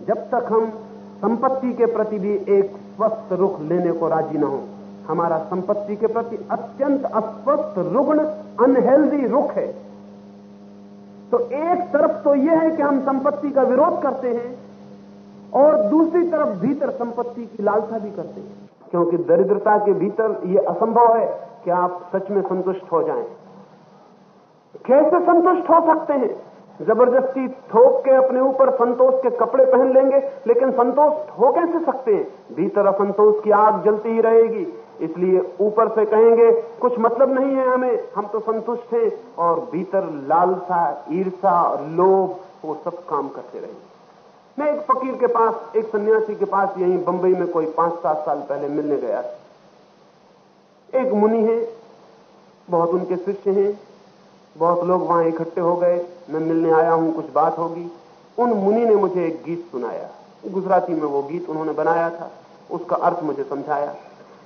जब तक हम संपत्ति के प्रति भी एक स्वस्थ रुख लेने को राज़ी न हो। हमारा संपत्ति के प्रति अत्यंत अस्वस्थ, रुग्ण अनहेल्दी रुख है। तो एक तरफ़ तो यह है कि हम संपत्ति का विरोध करते हैं और दूसरी तरफ़ भीतर संपत्ति की लालसा भी करते हैं। क्योंकि दरिद्रता के भीतर यह असंभव है कि आप सच में संतुष्ट हो जाएँ। कैसे संतुष्ट हो सकते हैं? ज़बरदस्ती थोक के अपने ऊपर संतोष के कपड़े पहन लेंगे, लेकिन संतोष हो कैसे सकते हैं। भीतर असंतोष की आग जलती ही रहेगी। इसलिए ऊपर से कहेंगे, कुछ मतलब नहीं है हमें, हम तो संतुष्ट हैं। और भीतर लालसा ईर्षा लोभ, वो सब काम करते रहेंगे। मैं एक फकीर के पास, एक सन्यासी के पास यहीं बंबई में कोई पाँच सात साल पहले मिलने गया एक मुनि है, बहुत उनके शिष्य हैं, बहुत लोग वहाँ इकट्ठे हो गए। मैं मिलने आया हूँ, कुछ बात होगी। उन मुनि ने मुझे एक गीत सुनाया। गुजराती में वो गीत उन्होंने बनाया था। उसका अर्थ मुझे समझाया।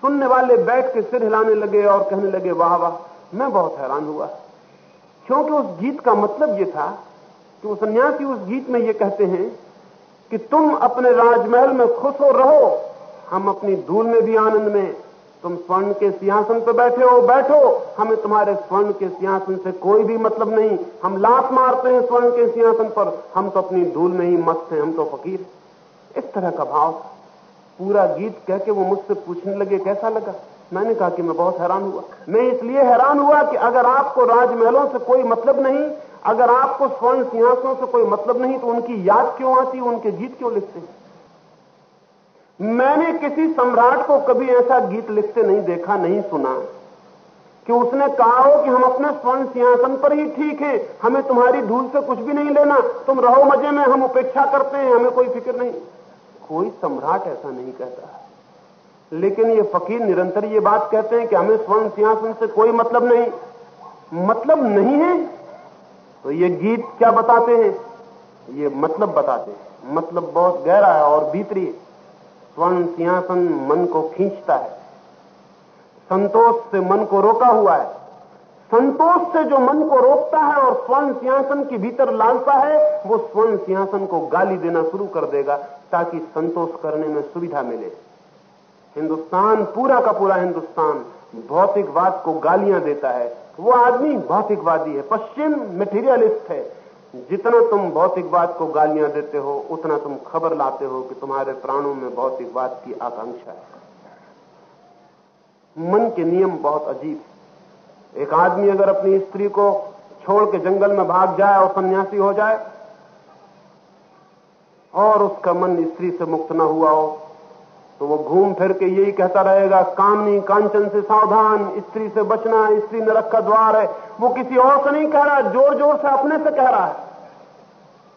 सुनने वाले बैठ के सिर हिलाने लगे और कहने लगे, वाह वाह, मैं बहुत हैरान हुआ। क्योंकि उस गीत का मतलब यह था कि वो सन्यासी उस गीत में ये कहते हैं कि तुम अपने राजमहल में खुश हो, रहो। हम अपनी धूल में भी आनंद में तुम स्वर्ण के सिंहासन पर बैठे हो, बैठो। हमें तुम्हारे स्वर्ण के सिंहासन से कोई भी मतलब नहीं। हम लात मारते हैं स्वर्ण के सिंहासन पर। हम तो अपनी धूल में ही मस्त हैं, हम तो फकीर इस तरह का भाव। पूरा गीत कह के वो मुझसे पूछने लगे, कैसा लगा? मैंने कहा कि मैं बहुत हैरान हुआ। मैं इसलिए हैरान हुआ कि अगर आपको राजमहलों से कोई मतलब नहीं, अगर आपको स्वर्ण सिंहासनों से कोई मतलब नहीं तो उनकी याद क्यों आती, उनके गीत क्यों लिखते हैं? मैंने किसी सम्राट को कभी ऐसा गीत लिखते नहीं देखा, नहीं सुना। कि उसने कहा हो कि हम अपने स्वर्ण सिंहासन पर ही ठीक हैं, हमें तुम्हारी धूल से कुछ भी नहीं लेना, तुम रहो मज़े में, हम उपेक्षा करते हैं, हमें कोई फ़िक्र नहीं। कोई सम्राट ऐसा नहीं कहता। लेकिन ये फकीर निरंतर ये बात कहते हैं कि हमें स्वर्ण सिंहासन से कोई मतलब नहीं। मतलब नहीं है? तो ये गीत क्या बताते हैं? ये मतलब बताते हैं। मतलब बहुत गहरा है और भीतरी है। स्वर्ण सिंहासन मन को खींचता है। संतोष से मन को रोका हुआ है। संतोष से जो मन को रोकता है और स्वर्ण सिंहासन के भीतर लालता है, वो स्वर्ण सिंहासन को गाली देना शुरू कर देगा ताकि संतोष करने में सुविधा मिले। हिंदुस्तान, पूरा का पूरा हिंदुस्तान भौतिकवाद को गालियाँ देता है। वो आदमी भौतिकवादी है, पश्चिम मेटीरियलिस्ट है। जितना तुम भौतिकवाद को गालियाँ देते हो, उतना तुम खबर लाते हो कि तुम्हारे प्राणों में भौतिकवाद की आकांक्षा है। मन के नियम बहुत अजीब एक आदमी अगर अपनी स्त्री को छोड़ के जंगल में भाग जाए और सन्यासी हो जाए, और उसका मन स्त्री से मुक्त न हुआ हो तो वो घूम फिर के यही कहता रहेगा, कामनी कांचन से सावधान, स्त्री से बचना, स्त्री नरक का द्वार है। वो किसी और से नहीं कह रहा ज़ोर ज़ोर से अपने से कह रहा है।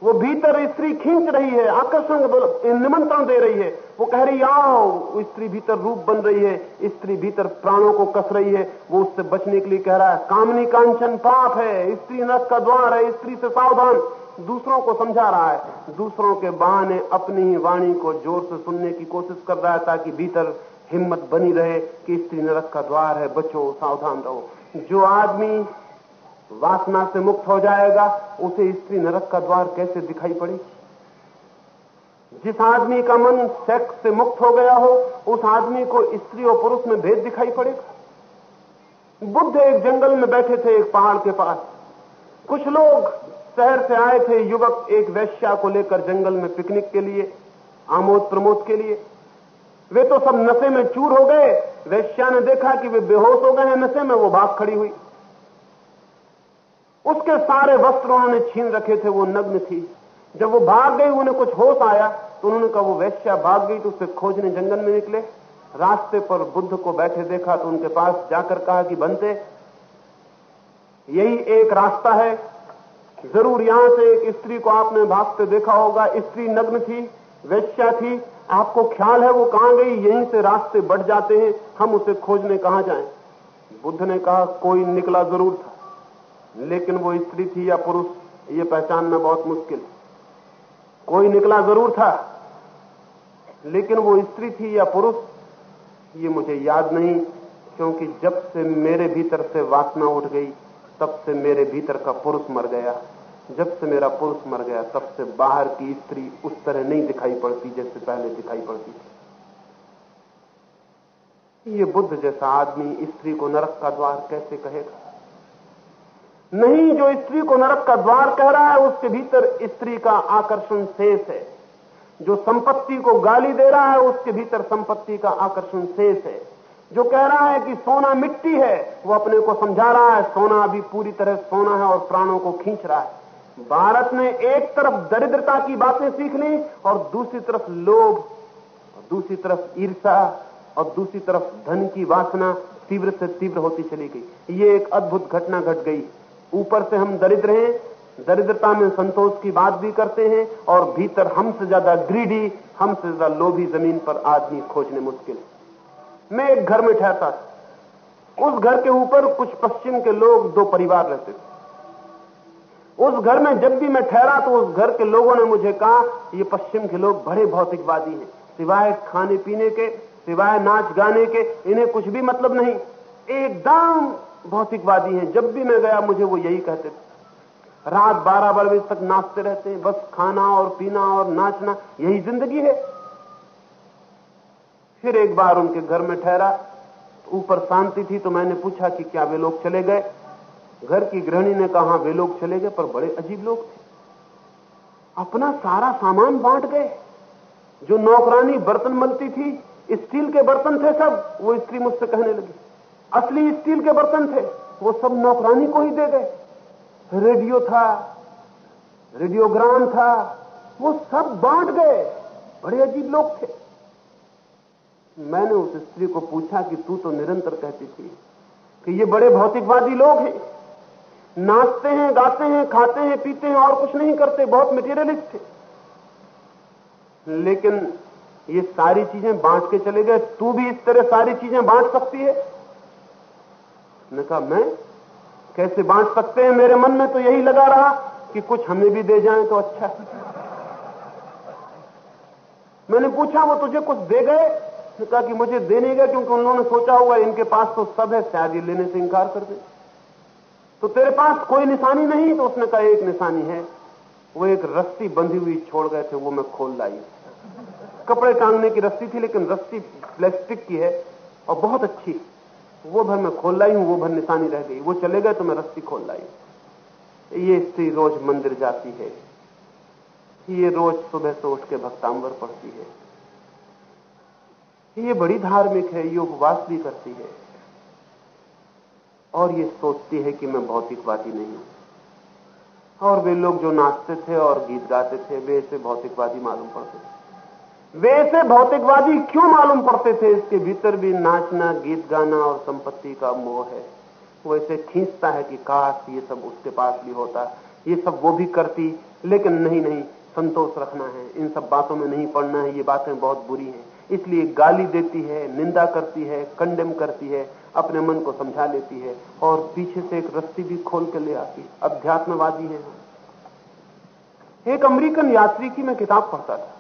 वो भीतर स्त्री खींच रही है, आकर्षण निमंत्रण दे रही है। वो कह रही, आओ, स्त्री भीतर रूप बन रही है, स्त्री भीतर प्राणों को कस रही है। वो उससे बचने के लिए कह रहा है, कामनी कांचन पाप है, स्त्री नरक का द्वार है, स्त्री से सावधान। दूसरों को समझा रहा है। दूसरों के बहाने अपनी ही वाणी को ज़ोर से सुनने की कोशिश कर रहा है ताकि भीतर हिम्मत बनी रहे कि स्त्री नरक का द्वार है। बचो, सावधान रहो। जो आदमी वासना से मुक्त हो जाएगा, उसे स्त्री नरक का द्वार कैसे दिखाई पड़ेगी जिस आदमी का मन सेक्स से मुक्त हो गया हो, उस आदमी को स्त्री और पुरुष में भेद दिखाई पड़ेगा। बुद्ध एक जंगल में बैठे थे एक पहाड़ के पास। कुछ लोग शहर से आए थे युवक एक वैश्या को लेकर जंगल में पिकनिक के लिए, आमोद प्रमोद के लिए। वे तो सब नशे में चूर हो गए। वैश्या ने देखा कि वे बेहोश हो गए हैं, नशे में वो भाग खड़ी हुई। उसके सारे वस्त्र उन्होंने छीन रखे थे, वो नग्न थी। जब वो भाग गई, उन्हें कुछ होश आया तो उन्होंने कहा, वो वैश्या भाग गई तो उसे खोजने जंगल में निकले। रास्ते पर बुद्ध को बैठे देखा तो उनके पास जाकर कहा कि बनते यही एक रास्ता है ज़रूर यहाँ से एक स्त्री को आपने भागते देखा होगा। स्त्री नग्न थी, वैश्या थी। आपको ख्याल है वो कहाँ गई? यहीं से रास्ते बढ़ जाते हैं। हम उसे खोजने कहाँ जाएँ? बुद्ध ने कहा, कोई निकला ज़रूर था, लेकिन वो स्त्री थी या पुरुष, ये पहचानना बहुत मुश्किल कोई निकला ज़रूर था, लेकिन वो स्त्री थी या पुरुष, ये मुझे याद नहीं, क्योंकि जब से मेरे भीतर से वासना उठ गई, तब से मेरे भीतर का पुरुष मर गया। जब से मेरा पुरुष मर गया, तब से बाहर की स्त्री उस तरह नहीं दिखाई पड़ती जैसे पहले दिखाई पड़ती थी। ये बुद्ध जैसा आदमी स्त्री को नरक का द्वार कैसे कहेगा? नहीं, जो स्त्री को नरक का द्वार कह रहा है, उसके भीतर स्त्री का आकर्षण शेष है। जो संपत्ति को गाली दे रहा है, उसके भीतर संपत्ति का आकर्षण शेष है। जो कह रहा है कि सोना मिट्टी है, वो अपने को समझा रहा है, सोना अभी पूरी तरह सोना है और प्राणों को खींच रहा है। भारत ने एक तरफ़ दरिद्रता की बातें सीख ली और दूसरी तरफ़ लोभ दूसरी तरफ़ ईर्षा और दूसरी तरफ़ धन की वासना तीव्र से तीव्र होती चली गई। ये एक अद्भुत घटना घट गई। ऊपर से हम दरिद्र हैं, दरिद्रता में संतोष की बात भी करते हैं, और भीतर हमसे ज़्यादा ग्रीडी हमसे ज़्यादा लोभी ज़मीन पर आदमी खोजने मुश्किल मैं एक घर में ठहरता उस घर के ऊपर कुछ पश्चिम के लोग दो परिवार रहते थे। उस घर में जब भी मैं ठहरा तो उस घर के लोगों ने मुझे कहा ये पश्चिम के लोग बड़े भौतिकवादी हैं। सिवाय खाने पीने के, सिवाय नाच गाने के, इन्हें कुछ भी मतलब नहीं। एकदम भौतिकवादी हैं। जब भी मैं गया, मुझे वो यही कहते थे। रात बारह बारह बजे तक नाचते रहते हैं। बस खाना और पीना और नाचना, यही ज़िंदगी है। फिर एक बार उनके घर में ठहरा ऊपर शांति थी तो मैंने पूछा कि क्या वे लोग चले गए? घर की गृहिणी ने कहा, वे लोग चले गए, पर बड़े अजीब लोग थे। अपना सारा सामान बांट गए। जो नौकरानी बर्तन मलती थी, स्टील के बर्तन थे सब, वो स्त्री मुझसे कहने लगी। असली स्टील के बर्तन थे, वो सब नौकरानी को ही दे गए। रेडियो था, रेडियोग्राम था, वो सब बांट गए। बड़े अजीब लोग थे। मैंने उस स्त्री को पूछा कि तू तो निरंतर कहती थी कि ये बड़े भौतिकवादी लोग हैं। नाचते हैं, गाते हैं, खाते हैं, पीते हैं और कुछ नहीं करते, बहुत मटेरियलिस्ट थे। लेकिन ये सारी चीज़ें बांट के चले गए, तू भी इस तरह सारी चीज़ें बांट सकती है। ने कहा, मैं? कैसे बांट सकते हैं? मेरे मन में तो यही लगा रहा कि कुछ हमें भी दे जाएँ तो अच्छा मैंने पूछा, वो तुझे कुछ दे गए? कहा कि मुझे दे नहीं गए क्योंकि उन्होंने सोचा होगा, इनके पास तो सब है, शायद ये लेने से इंकार कर दे। तो तेरे पास कोई निशानी नहीं तो उसने कहा, एक निशानी है। वो एक रस्सी बंधी हुई छोड़ गए थे, वो मैं खोल लाई। कपड़े टांगने की रस्सी थी, लेकिन रस्सी प्लास्टिक की है और बहुत अच्छी। वो भर मैं खोल लाई हूँ, वो भर निशानी रह गई। वो चले गए तो मैं रस्सी खोल लाई। ये स्त्री रोज मंदिर जाती है। ये रोज सुबह से उठ के भक्तांबर पढ़ती है। ये बड़ी धार्मिक है, ये उपवास भी करती है। और ये सोचती है कि मैं भौतिकवादी नहीं हूँ। और वे लोग जो नाचते थे और गीत गाते थे, वे ऐसे भौतिकवादी मालूम पड़ते थे। वे ऐसे भौतिकवादी क्यों मालूम पड़ते थे? इसके भीतर भी नाचना, गीत गाना और संपत्ति का मोह है। वो ऐसे खींचता है कि काश ये सब उसके पास भी होता, ये सब वो भी करती। लेकिन नहीं नहीं, संतोष रखना है। इन सब बातों में नहीं पड़ना है। ये बातें बहुत बुरी हैं। इसलिए गाली देती है, निंदा करती है, कंडेम करती है। अपने मन को समझा लेती है और पीछे से एक रस्सी भी खोल कर ले आती है। अध्यात्मवादी है एक अमेरिकन यात्री की मैं किताब पढ़ता था।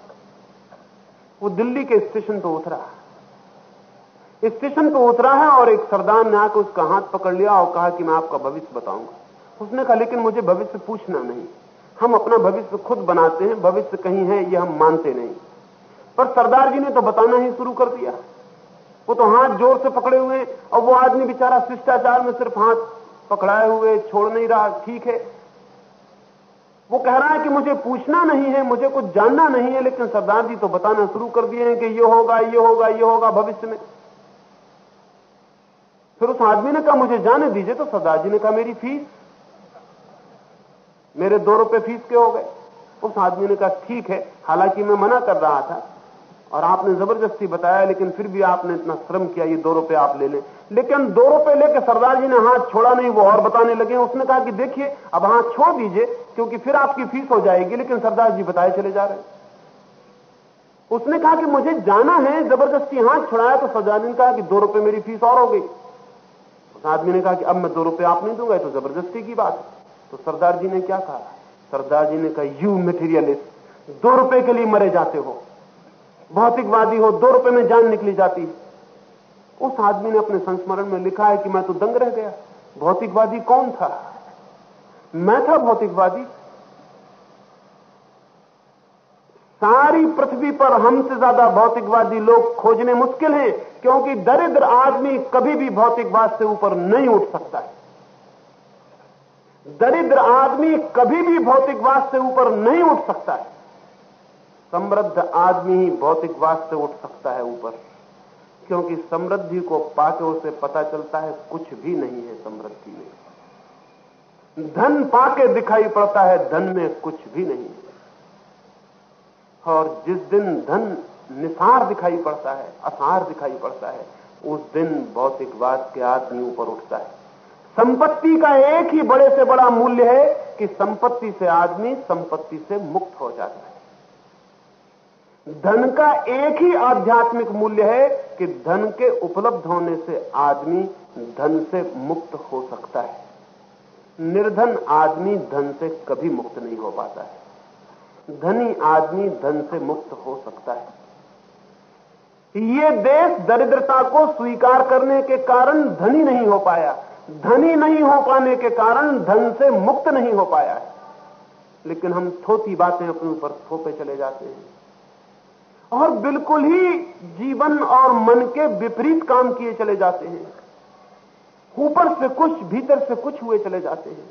वो दिल्ली के स्टेशन पर उतरा। स्टेशन पर उतरा है और एक सरदार ने आकर उसका हाथ पकड़ लिया और कहा कि मैं आपका भविष्य बताऊँगा। उसने कहा, लेकिन मुझे भविष्य पूछना नहीं। हम अपना भविष्य खुद बनाते हैं। भविष्य कहीं है, ये हम मानते नहीं। पर सरदार जी ने तो बताना ही शुरू कर दिया। वो तो हाथ ज़ोर से पकड़े हुए और वो आदमी बेचारा शिष्टाचार में सिर्फ़ हाथ पकड़ाए हुए छोड़ नहीं रहा, ठीक है। वो कह रहा है कि मुझे पूछना नहीं है, मुझे कुछ जानना नहीं है, लेकिन सरदार जी तो बताना शुरू कर दिए हैं कि ये होगा ये होगा ये होगा भविष्य में। फिर उस आदमी ने कहा, मुझे जाने दीजिए। तो सरदार जी ने कहा, मेरी फ़ीस, मेरे दो रुपए फ़ीस के हो गए। उस आदमी ने कहा, ठीक है। हालाँकि मैं मना कर रहा था और आपने ज़बरदस्ती बताया, लेकिन फिर भी आपने इतना श्रम किया, ये दो रुपए आप ले लें। लेकिन दो रुपए लेकर सरदार जी ने हाथ छोड़ा नहीं, वो और बताने लगे। उसने कहा कि देखिए, अब हाथ छोड़ दीजिए, क्योंकि फिर आपकी फ़ीस हो जाएगी, लेकिन सरदार जी बताए चले जा रहे उसने कहा कि मुझे जाना है, ज़बरदस्ती हाथ छुड़ाया तो सरदार जी ने कहा कि दो रुपए मेरी फ़ीस और हो गई। उस आदमी ने कहा कि अब मैं दो रुपए आप नहीं दूँगा तो ज़बरदस्ती की बात तो सरदार जी ने क्या कहा? सरदार जी ने कहा यू मेटीरियलिस्ट दो रुपए के लिए मरे जाते हो। भौतिकवादी हो, दो रुपए में जान निकली जाती। है उस आदमी ने अपने संस्मरण में लिखा है कि मैं तो दंग रह गया। भौतिकवादी कौन था? मैं था भौतिकवादी। सारी पृथ्वी पर हमसे ज़्यादा भौतिकवादी लोग खोजने मुश्किल हैं, क्योंकि दरिद्र आदमी कभी भी भौतिकवाद से ऊपर नहीं उठ सकता है। दरिद्र आदमी कभी भी भौतिकवाद से ऊपर नहीं उठ सकता है। समृद्ध आदमी ही भौतिकवाद से उठ सकता है ऊपर। क्योंकि समृद्धि को पाके उसे पता चलता है, कुछ भी नहीं है समृद्धि में। धन पाके दिखाई पड़ता है, धन में कुछ भी नहीं है। और जिस दिन धन निसार दिखाई पड़ता है, असार दिखाई पड़ता है, उस दिन भौतिकवाद के आदमी ऊपर उठता है। संपत्ति का एक ही बड़े से बड़ा मूल्य है कि संपत्ति से आदमी संपत्ति से मुक्त हो जाता है। धन का एक ही आध्यात्मिक मूल्य है कि धन के उपलब्ध होने से आदमी धन से मुक्त हो सकता है। निर्धन आदमी धन से कभी मुक्त नहीं हो पाता है। धनी आदमी धन से मुक्त हो सकता है। ये देश दरिद्रता को स्वीकार करने के कारण धनी नहीं हो पाया। धनी नहीं हो पाने के कारण धन से मुक्त नहीं हो पाया है। लेकिन हम थोती बातें अपने ऊपर थोपे चले जाते हैं। और बिल्कुल ही जीवन और मन के विपरीत काम किए चले जाते हैं। ऊपर से कुछ, भीतर से कुछ हुए चले जाते हैं।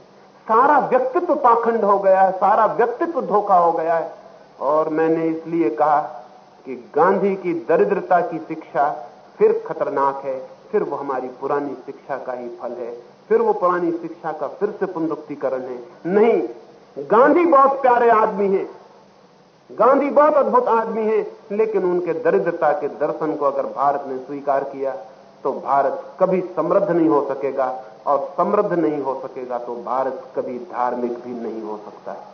सारा व्यक्तित्व पाखंड हो गया है, सारा व्यक्तित्व धोखा हो गया है। और मैंने इसलिए कहा कि गांधी की दरिद्रता की शिक्षा फिर खतरनाक है, फिर वो हमारी पुरानी शिक्षा का ही फल है, फिर वो पुरानी शिक्षा का फिर से पुनरुक्तिकरण है। नहीं, गांधी बहुत प्यारे आदमी हैं। गांधी बहुत अद्भुत आदमी है, लेकिन उनके दरिद्रता के दर्शन को अगर भारत ने स्वीकार किया तो भारत कभी समृद्ध नहीं हो सकेगा, और समृद्ध नहीं हो सकेगा तो भारत कभी धार्मिक भी नहीं हो सकता। है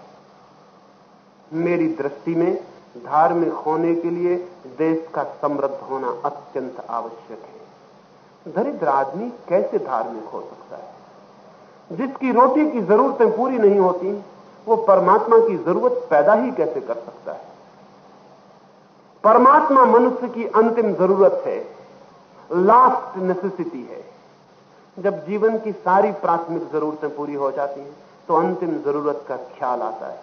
मेरी दृष्टि में, धार्मिक होने के लिए देश का समृद्ध होना अत्यंत आवश्यक है। दरिद्र आदमी कैसे धार्मिक हो सकता है? जिसकी रोटी की जरूरतें पूरी नहीं होती वो परमात्मा की ज़रूरत पैदा ही कैसे कर सकता है? परमात्मा मनुष्य की अंतिम ज़रूरत है। लास्ट नेसेसिटी है। जब जीवन की सारी प्राथमिक जरूरतें पूरी हो जाती हैं तो अंतिम ज़रूरत का ख्याल आता है।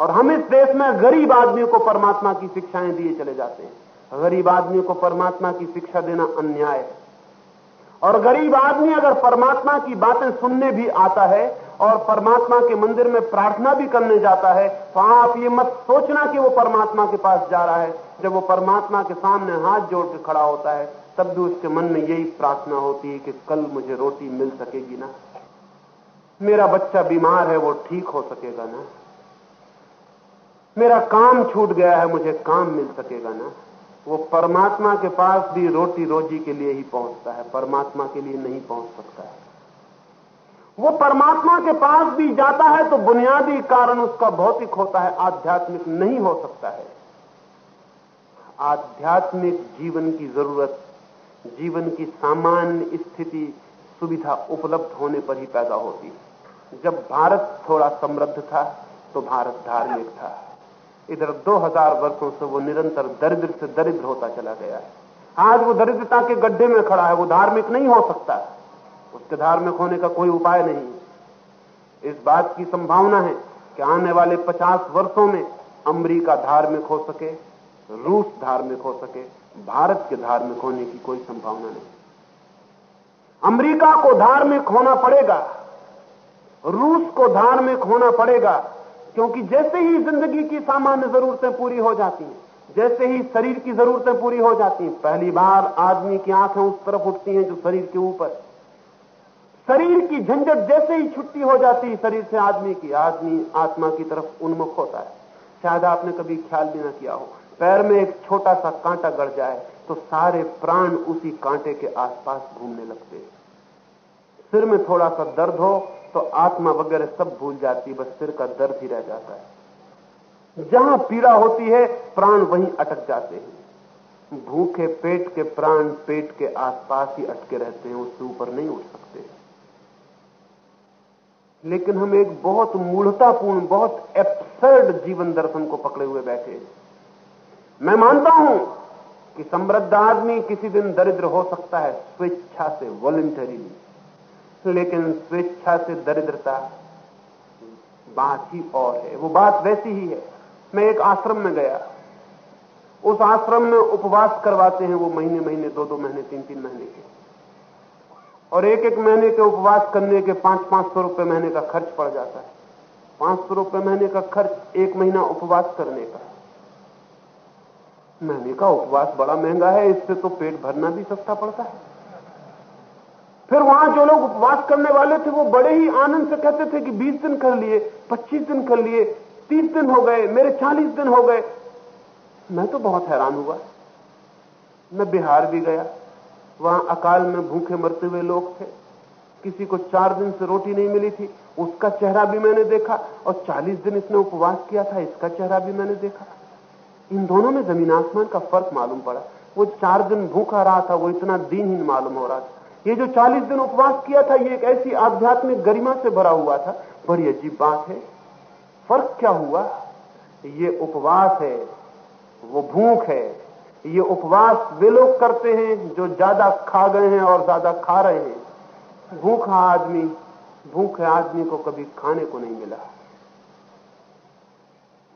और हम इस देश में गरीब आदमियों को परमात्मा की शिक्षाएँ दिए चले जाते हैं। गरीब आदमियों को परमात्मा की शिक्षा देना अन्याय है। और गरीब आदमी अगर परमात्मा की बातें सुनने भी आता है और परमात्मा के मंदिर में प्रार्थना भी करने जाता है तो आप ये मत सोचना कि वो परमात्मा के पास जा रहा है। जब वो परमात्मा के सामने हाथ जोड़ के खड़ा होता है, तब भी उसके मन में यही प्रार्थना होती है कि कल मुझे रोटी मिल सकेगी ना। मेरा बच्चा बीमार है, वो ठीक हो सकेगा ना। मेरा काम छूट गया है, मुझे काम मिल सकेगा ना। वो परमात्मा के पास भी रोटी रोजी के लिए ही पहुँचता है, परमात्मा के लिए नहीं पहुँच सकता है। वो परमात्मा के पास भी जाता है तो बुनियादी कारण उसका भौतिक होता है, आध्यात्मिक नहीं हो सकता है। आध्यात्मिक जीवन की ज़रूरत, जीवन की सामान्य स्थिति, सुविधा उपलब्ध होने पर ही पैदा होती है। जब भारत थोड़ा समृद्ध था तो भारत धार्मिक था। इधर 2000 वर्षों से वो निरंतर दरिद्र से दरिद्र होता चला गया है। आज वो दरिद्रता के गड्ढे में खड़ा है, वो धार्मिक नहीं हो सकता। उसके धार्मिक होने का कोई उपाय नहीं। इस बात की संभावना है कि आने वाले 50 वर्षों में अमेरिका धार्मिक हो सके, रूस धार्मिक हो सके, भारत के धार्मिक होने की कोई संभावना नहीं। अमेरिका को धार्मिक होना पड़ेगा। रूस को धार्मिक होना पड़ेगा, क्योंकि जैसे ही ज़िंदगी की सामान्य जरूरतें पूरी हो जाती हैं, जैसे ही शरीर की जरूरतें पूरी हो जाती हैं, पहली बार आदमी की आँखें उस तरफ़ उठती हैं जो शरीर के ऊपर। शरीर की झंझट जैसे ही छुट्टी हो जाती है शरीर से आदमी की, आदमी, आत्मा की तरफ़ उन्मुख होता है। शायद आपने कभी ख्याल भी ना किया हो। पैर में एक छोटा सा कांटा गड़ जाए तो सारे प्राण उसी कांटे के आसपास घूमने लगते हैं। सिर में थोड़ा सा दर्द हो तो आत्मा वगैरह सब भूल जाती बस सिर का दर्द ही रह जाता है। जहाँ पीड़ा होती है, प्राण वहीं अटक जाते हैं। भूखे पेट के प्राण पेट के आसपास ही अटके रहते हैं, उससे ऊपर नहीं उठ सकते। लेकिन हम एक बहुत मूढ़तापूर्ण, बहुत एप्सर्ड जीवन दर्शन को पकड़े हुए बैठे हैं। मैं मानता हूँ कि समृद्ध आदमी किसी दिन दरिद्र हो सकता है, स्वेच्छा से वॉलेंटरीली लेकिन स्वेच्छा से दरिद्रता बात ही और है। वो बात वैसी ही है। मैं एक आश्रम में गया। उस आश्रम में उपवास करवाते हैं वो महीने महीने दो दो महीने तीन तीन महीने के। और एक एक महीने के उपवास करने के पाँच पाँच सौ रुपए महीने का खर्च पड़ जाता है। पाँच सौ रुपए महीने का खर्च एक महीना उपवास करने का। महीने का उपवास बड़ा महँगा है, इससे तो पेट भरना भी सस्ता पड़ता है। फिर वहाँ जो लोग उपवास करने वाले थे, वो बड़े ही आनंद से कहते थे कि 20 दिन कर लिए 25 दिन कर लिए 30 दिन हो गए, मेरे 40 दिन हो गए। मैं तो बहुत हैरान हुआ। मैं बिहार भी गया। वहाँ अकाल में भूखे मरते हुए लोग थे। किसी को चार दिन से रोटी नहीं मिली थी। उसका चेहरा भी मैंने देखा और चालीस दिन इसने उपवास किया था, इसका चेहरा भी मैंने देखा। इन दोनों में ज़मीन आसमान का फ़र्क मालूम पड़ा। वो चार दिन भूखा रहा था, वो इतना दीनहीन मालूम हो रहा था। ये जो चालीस दिन उपवास किया था, ये एक ऐसी आध्यात्मिक गरिमा से भरा हुआ था। बड़ी अजीब बात है। फ़र्क क्या हुआ? ये उपवास है, वो भूख है। ये उपवास वे लोग करते हैं जो ज़्यादा खा गए हैं और ज़्यादा खा रहे हैं। भूखा आदमी, भूखे आदमी को कभी खाने को नहीं मिला।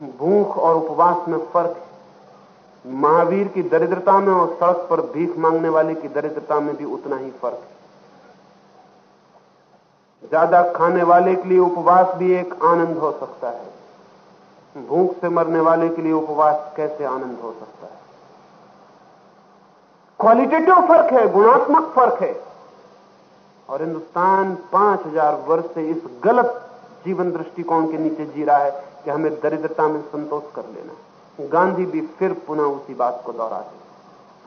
भूख और उपवास में फ़र्क है। महावीर की दरिद्रता में और सड़क पर भीख मांगने वाले की दरिद्रता में भी उतना ही फ़र्क है। ज़्यादा खाने वाले के लिए उपवास भी एक आनंद हो सकता है। भूख से मरने वाले के लिए उपवास कैसे आनंद हो सकता है? क्वालिटेटिव फ़र्क है, गुणात्मक फ़र्क है। और हिंदुस्तान पाँच हज़ार वर्ष से इस गलत जीवन दृष्टिकोण के नीचे जी रहा है कि हमें दरिद्रता में संतोष कर लेना गांधी भी फिर पुनः उसी बात को दोहराते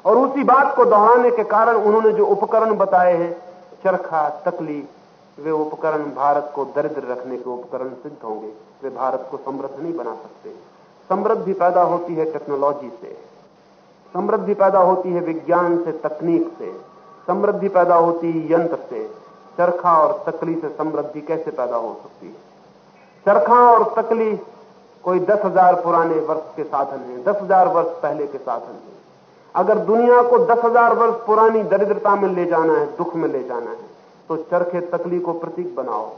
और उसी बात को दोहराने के कारण उन्होंने जो उपकरण बताए हैं, चरखा, तकली, वे उपकरण भारत को दरिद्र रखने के उपकरण सिद्ध होंगे। वे भारत को समृद्ध नहीं बना सकते। समृद्धि पैदा होती है टेक्नोलॉजी से। समृद्धि पैदा होती है विज्ञान से, तकनीक से। समृद्धि पैदा होती है यंत्र से। चरखा और तकली से समृद्धि कैसे पैदा हो सकती है? चरखा और तकली कोई दस हज़ार पुराने वर्ष के साधन है, दस हज़ार वर्ष पहले के साधन है। अगर दुनिया को दस हज़ार वर्ष पुरानी दरिद्रता में ले जाना है, दुख में ले जाना है तो चरखे तकली को प्रतीक बनाओ।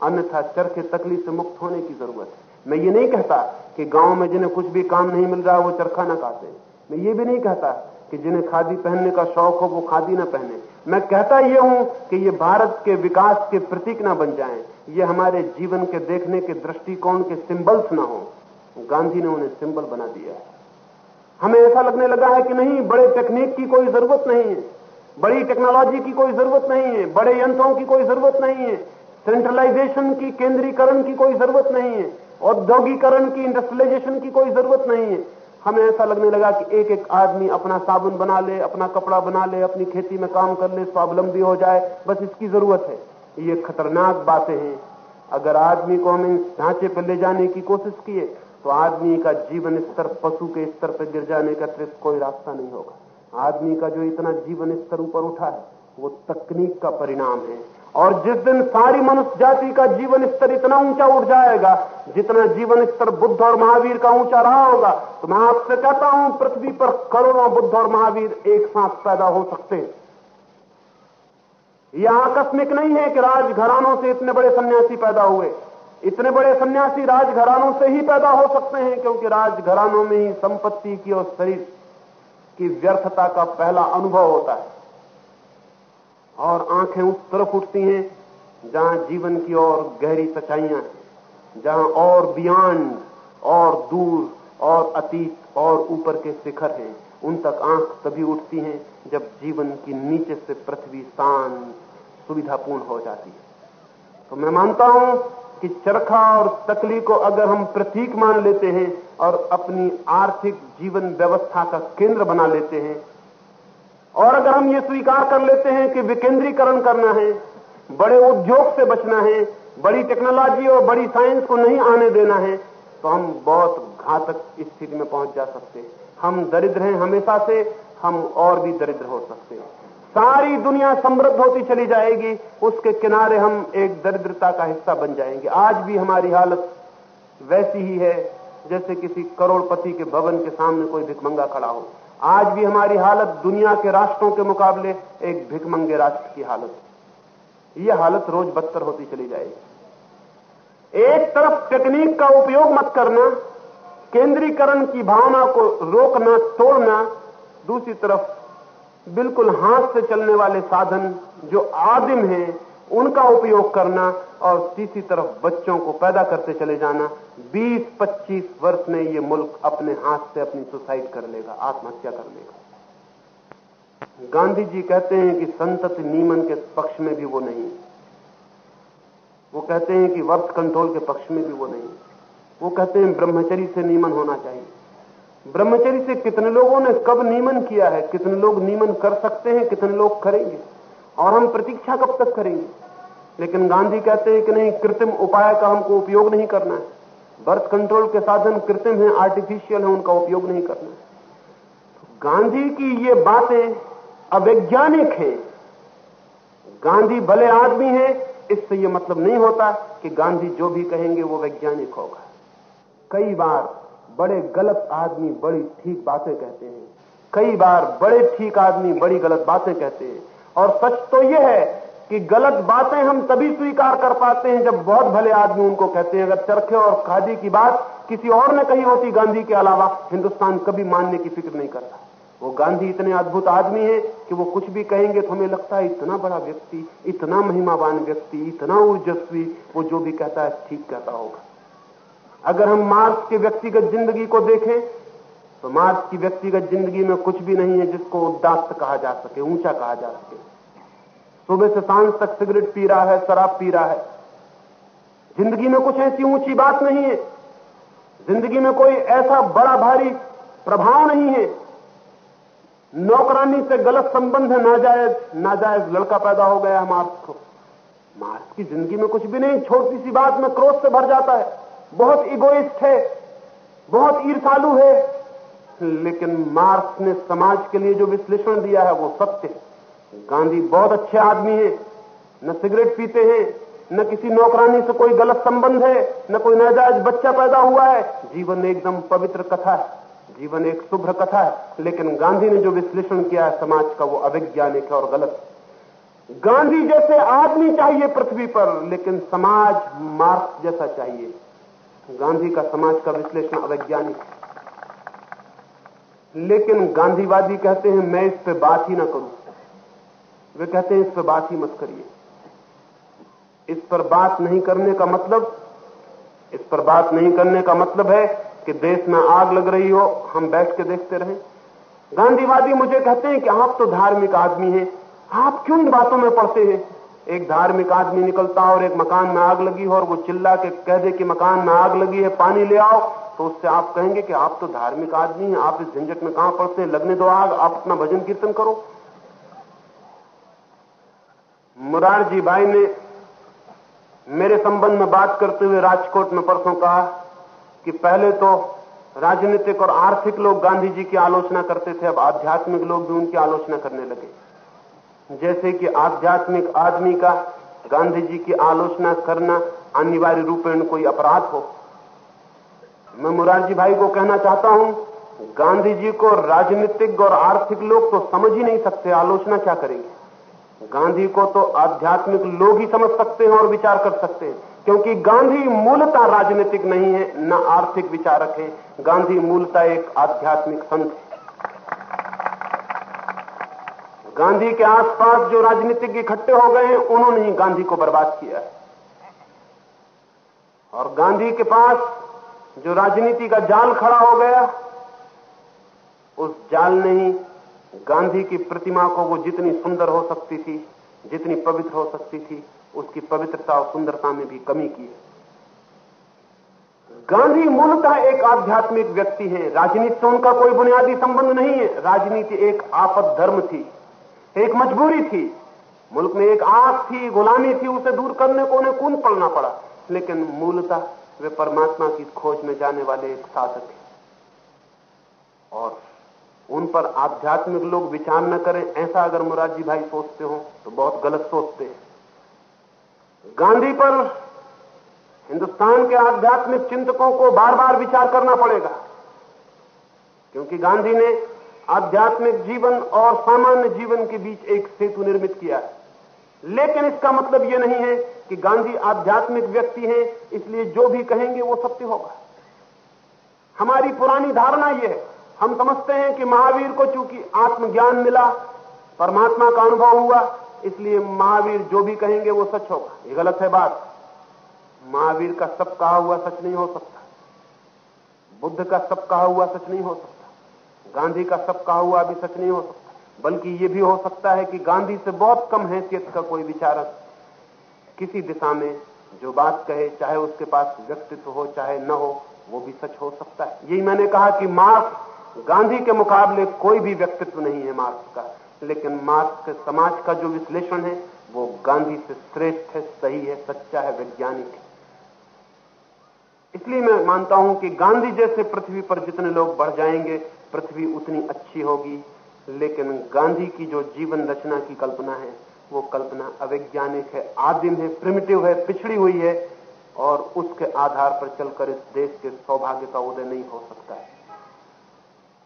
अन्यथा चरखे तकली से मुक्त होने की ज़रूरत है। मैं ये नहीं कहता कि गाँव में जिन्हें कुछ भी काम नहीं मिल रहा वो चरखा ना काटे। मैं ये भी नहीं कहता कि जिन्हें खादी पहनने का शौक हो, वो खादी ना पहने। मैं कहता ये हूँ कि ये भारत के विकास के प्रतीक ना बन जाएँ। ये हमारे जीवन के देखने के दृष्टिकोण के सिंबल्स ना हो। गांधी ने उन्हें सिंबल बना दिया। है हमें ऐसा लगने लगा है कि नहीं, बड़े टेक्निक की कोई ज़रूरत नहीं है। बड़ी टेक्नोलॉजी की कोई ज़रूरत नहीं है। बड़े यंत्रों की कोई ज़रूरत नहीं है। सेंट्रलाइजेशन की, केंद्रीकरण की कोई ज़रूरत नहीं है। औद्योगिकरण की इंडस्ट्रियलाइजेशन की कोई ज़रूरत नहीं है। हमें ऐसा लगने लगा कि एक एक आदमी अपना साबुन बना ले, अपना कपड़ा बना ले, अपनी खेती में काम कर ले, स्वावलंबी हो जाए, बस इसकी ज़रूरत है। ये खतरनाक बातें हैं। अगर आदमी को हम ढांचे पर ले जाने की कोशिश किए तो आदमी का जीवन स्तर पशु के स्तर पर गिर जाने का अतिरिक्त कोई रास्ता नहीं होगा। आदमी का जो इतना जीवन स्तर ऊपर उठा है, वो तकनीक का परिणाम है। और जिस दिन सारी मनुष्य जाति का जीवन स्तर इतना ऊँचा उठ जाएगा, जितना जीवन स्तर बुद्ध और महावीर का ऊँचा रहा होगा तो मैं आपसे कहता हूँ, पृथ्वी पर करोड़ों बुद्ध और महावीर एक साथ पैदा हो सकते हैं। यह आकस्मिक नहीं है कि राजघरानों से इतने बड़े सन्यासी पैदा हुए। इतने बड़े सन्यासी राजघरानों से ही पैदा हो सकते हैं, क्योंकि राजघरानों में ही संपत्ति की और शरीर की व्यर्थता का पहला अनुभव होता है। और आँखें उस तरफ़ उठती हैं, जहाँ जीवन की और गहरी सच्चाइयाँ हैं, जहाँ और बियॉन्ड और दूर, और अतीत, और ऊपर के शिखर हैं। उन तक आँख तभी उठती हैं, जब जीवन की नीचे से पृथ्वी शांत, सुविधापूर्ण हो जाती है। तो मैं मानता हूँ कि चरखा और तकली को अगर हम प्रतीक मान लेते हैं और अपनी आर्थिक जीवन व्यवस्था का केंद्र बना लेते हैं और अगर हम ये स्वीकार कर लेते हैं कि विकेंद्रीकरण करना है, बड़े उद्योग से बचना है, बड़ी टेक्नोलॉजी और बड़ी साइंस को नहीं आने देना है तो हम बहुत घातक स्थिति में पहुँच जा सकते हैं। हम दरिद्र हैं हमेशा से, हम और भी दरिद्र हो सकते हैं। सारी दुनिया समृद्ध होती चली जाएगी, उसके किनारे हम एक दरिद्रता का हिस्सा बन जाएँगे। आज भी हमारी हालत वैसी ही है, जैसे किसी करोड़पति के भवन के सामने कोई भिकमंगा खड़ा हो। आज भी हमारी हालत दुनिया के राष्ट्रों के मुकाबले एक भिकमंगे राष्ट्र की हालत है। यह हालत रोज बदतर होती चली जाएगी। एक तरफ़ टेक्निक का उपयोग मत करना, केंद्रीकरण की भावना को रोकना, तोड़ना, दूसरी तरफ़ बिल्कुल हाथ से चलने वाले साधन जो आदिम हैं उनका उपयोग करना और तीसरी तरफ़ बच्चों को पैदा करते चले जाना। 20-25 वर्ष में ये मुल्क अपने हाथ से अपनी सुसाइड कर लेगा, आत्महत्या कर लेगा। गांधी जी कहते हैं कि संतत नीमन के पक्ष में भी वो नहीं। वो कहते हैं कि वर्थ कंट्रोल के पक्ष में भी वो नहीं। वो कहते हैं ब्रह्मचरी से नियमन होना चाहिए। ब्रह्मचरी से कितने लोगों ने कब नियमन किया है? कितने लोग नियमन कर सकते हैं? कितने लोग करेंगे? और हम प्रतीक्षा कब तक करेंगे? लेकिन गांधी कहते हैं कि नहीं, कृत्रिम उपाय का हमको उपयोग नहीं करना है। बर्थ कंट्रोल के साधन कृत्रिम है आर्टिफिशियल है, उनका उपयोग नहीं करना है। गांधी की ये बातें अवैज्ञानिक हैं। गांधी भले आदमी हैं, इससे यह मतलब नहीं होता कि गांधी जो भी कहेंगे वो वैज्ञानिक होगा। कई बार बड़े गलत आदमी बड़ी ठीक बातें कहते हैं। कई बार बड़े ठीक आदमी बड़ी गलत बातें कहते हैं। और सच तो यह है कि गलत बातें हम तभी स्वीकार कर पाते हैं जब बहुत भले आदमी उनको कहते हैं, अगर चरखे और खादी की बात किसी और ने कही होती गांधी के अलावा, हिंदुस्तान कभी मानने की फ़िक्र नहीं करता। वो गांधी इतने अद्भुत आदमी है कि वो कुछ भी कहेंगे तो हमें लगता है इतना बड़ा व्यक्ति, इतना महिमावान व्यक्ति, इतना ऊर्जस्वी, वो जो भी कहता है ठीक कहता होगा। अगर हम मार्क्स के व्यक्तिगत ज़िंदगी को देखें तो मार्क्स की व्यक्तिगत ज़िंदगी में कुछ भी नहीं है जिसको उदास्त कहा जा सके, ऊँचा कहा जा सके। सुबह से साँझ तक सिगरेट पी रहा है, शराब पी रहा है। ज़िंदगी में कुछ ऐसी ऊँची बात नहीं है। ज़िंदगी में कोई ऐसा बड़ा भारी प्रभाव नहीं है। नौकरानी से गलत संबंध है, नाजायज नाजायज लड़का पैदा हो गया मार्क्स को मार्क्स की ज़िंदगी में कुछ भी नहीं, छोटी सी बात में क्रोध से भर जाता है। बहुत इगोइस्ट है, बहुत ईर्षालु है। लेकिन मार्क्स ने समाज के लिए जो विश्लेषण दिया है, वो सत्य है। गांधी बहुत अच्छे आदमी है। न सिगरेट पीते हैं, न किसी नौकरानी से कोई गलत संबंध है, न कोई नाजायज बच्चा पैदा हुआ है। जीवन एकदम पवित्र कथा है, जीवन एक शुभ्र कथा है। लेकिन गांधी ने जो विश्लेषण किया है समाज का, वो अवैज्ञानिक है और गलत गांधी जैसे आदमी चाहिए पृथ्वी पर, लेकिन समाज मार्क्स जैसा चाहिए। गांधी का समाज का विश्लेषण अवैज्ञानिक लेकिन गांधीवादी कहते हैं, मैं इस पर बात ही ना करूँ। वे कहते हैं, इस पर बात ही मत करिए। इस पर बात नहीं करने का मतलब इस पर बात नहीं करने का मतलब है कि देश में आग लग रही हो, हम बैठ के देखते रहें। गांधीवादी मुझे कहते हैं कि आप तो धार्मिक आदमी हैं, आप क्यों इन बातों में पड़ते हैं? एक धार्मिक आदमी निकलता और एक मकान में आग लगी हो और वो चिल्ला के कह दे कि मकान में आग लगी है, पानी ले आओ तो उससे आप कहेंगे कि आप तो धार्मिक आदमी हैं, आप इस झंझट में कहाँ पड़ते हैं? लगने दो आग, आप अपना भजन कीर्तन करो। मुरारजी भाई ने मेरे संबंध में बात करते हुए राजकोट में परसों कहा कि पहले तो राजनीतिक और आर्थिक लोग गांधी जी की आलोचना करते थे, अब आध्यात्मिक लोग भी उनकी आलोचना करने लगे। जैसे कि आध्यात्मिक आदमी का गांधी जी की आलोचना करना अनिवार्य रूपेण कोई अपराध हो। मैं मुरारजी भाई को कहना चाहता हूँ गांधी जी को राजनीतिक और आर्थिक लोग तो समझ ही नहीं सकते, आलोचना क्या करेंगे? गांधी को तो आध्यात्मिक लोग ही समझ सकते हैं और विचार कर सकते हैं, क्योंकि गांधी मूलतः राजनीतिक नहीं है, न आर्थिक विचारक है। गांधी मूलतः एक आध्यात्मिक संत है। गांधी के आसपास जो राजनीतिक इकट्ठे हो गए हैं, उन्होंने ही गांधी को बर्बाद किया है। और गांधी के पास जो राजनीति का जाल खड़ा हो गया, उस जाल ने ही गांधी की प्रतिमा को वो जितनी सुंदर हो सकती थी, जितनी पवित्र हो सकती थी, उसकी पवित्रता और सुंदरता में भी कमी की है। गांधी मूलतः एक आध्यात्मिक व्यक्ति है। राजनीति से उनका कोई बुनियादी संबंध नहीं है। राजनीति एक आपद धर्म थी, एक मजबूरी थी। मुल्क में एक आग थी, गुलामी थी, उसे दूर करने को उन्हें कूद पड़ना पड़ा। लेकिन मूलतः वे परमात्मा की खोज में जाने वाले एक साधक हैं। और उन पर आध्यात्मिक लोग विचार न करें, ऐसा अगर मुरारजी भाई सोचते हो तो बहुत गलत सोचते हैं। गांधी पर हिंदुस्तान के आध्यात्मिक चिंतकों को बार बार विचार करना पड़ेगा, क्योंकि गांधी ने आध्यात्मिक जीवन और सामान्य जीवन के बीच एक सेतु निर्मित किया है। लेकिन इसका मतलब यह नहीं है कि गांधी आध्यात्मिक व्यक्ति हैं, इसलिए जो भी कहेंगे वो सत्य होगा। हमारी पुरानी धारणा यह है हम समझते हैं कि महावीर को चूँकि आत्मज्ञान मिला, परमात्मा का अनुभव हुआ, इसलिए महावीर जो भी कहेंगे वो सच होगा। ये गलत है बात। महावीर का सब कहा हुआ सच नहीं हो सकता। बुद्ध का सब कहा हुआ सच नहीं हो सकता। गांधी का सब कहा हुआ भी सच नहीं हो सकता। बल्कि ये भी हो सकता है कि गांधी से बहुत कम हैसियत का कोई विचारक किसी दिशा में जो बात कहे, चाहे उसके पास व्यक्तित्व हो, चाहे न हो, वो भी सच हो सकता है। यही मैंने कहा कि मार्क्स गांधी के मुकाबले कोई भी व्यक्तित्व नहीं है मार्क्स का। लेकिन मार्क्स के समाज का जो विश्लेषण है, वो गांधी से श्रेष्ठ है, सही है, सच्चा है, वैज्ञानिक है। इसलिए मैं मानता हूँ कि गांधी जैसे पृथ्वी पर जितने लोग बढ़ जाएँगे, पृथ्वी उतनी अच्छी होगी। लेकिन गांधी की जो जीवन रचना की कल्पना है, वो कल्पना अवैज्ञानिक है, आदिम है, प्रिमिटिव है, पिछड़ी हुई है, और उसके आधार पर चलकर इस देश के सौभाग्य का उदय नहीं हो सकता है।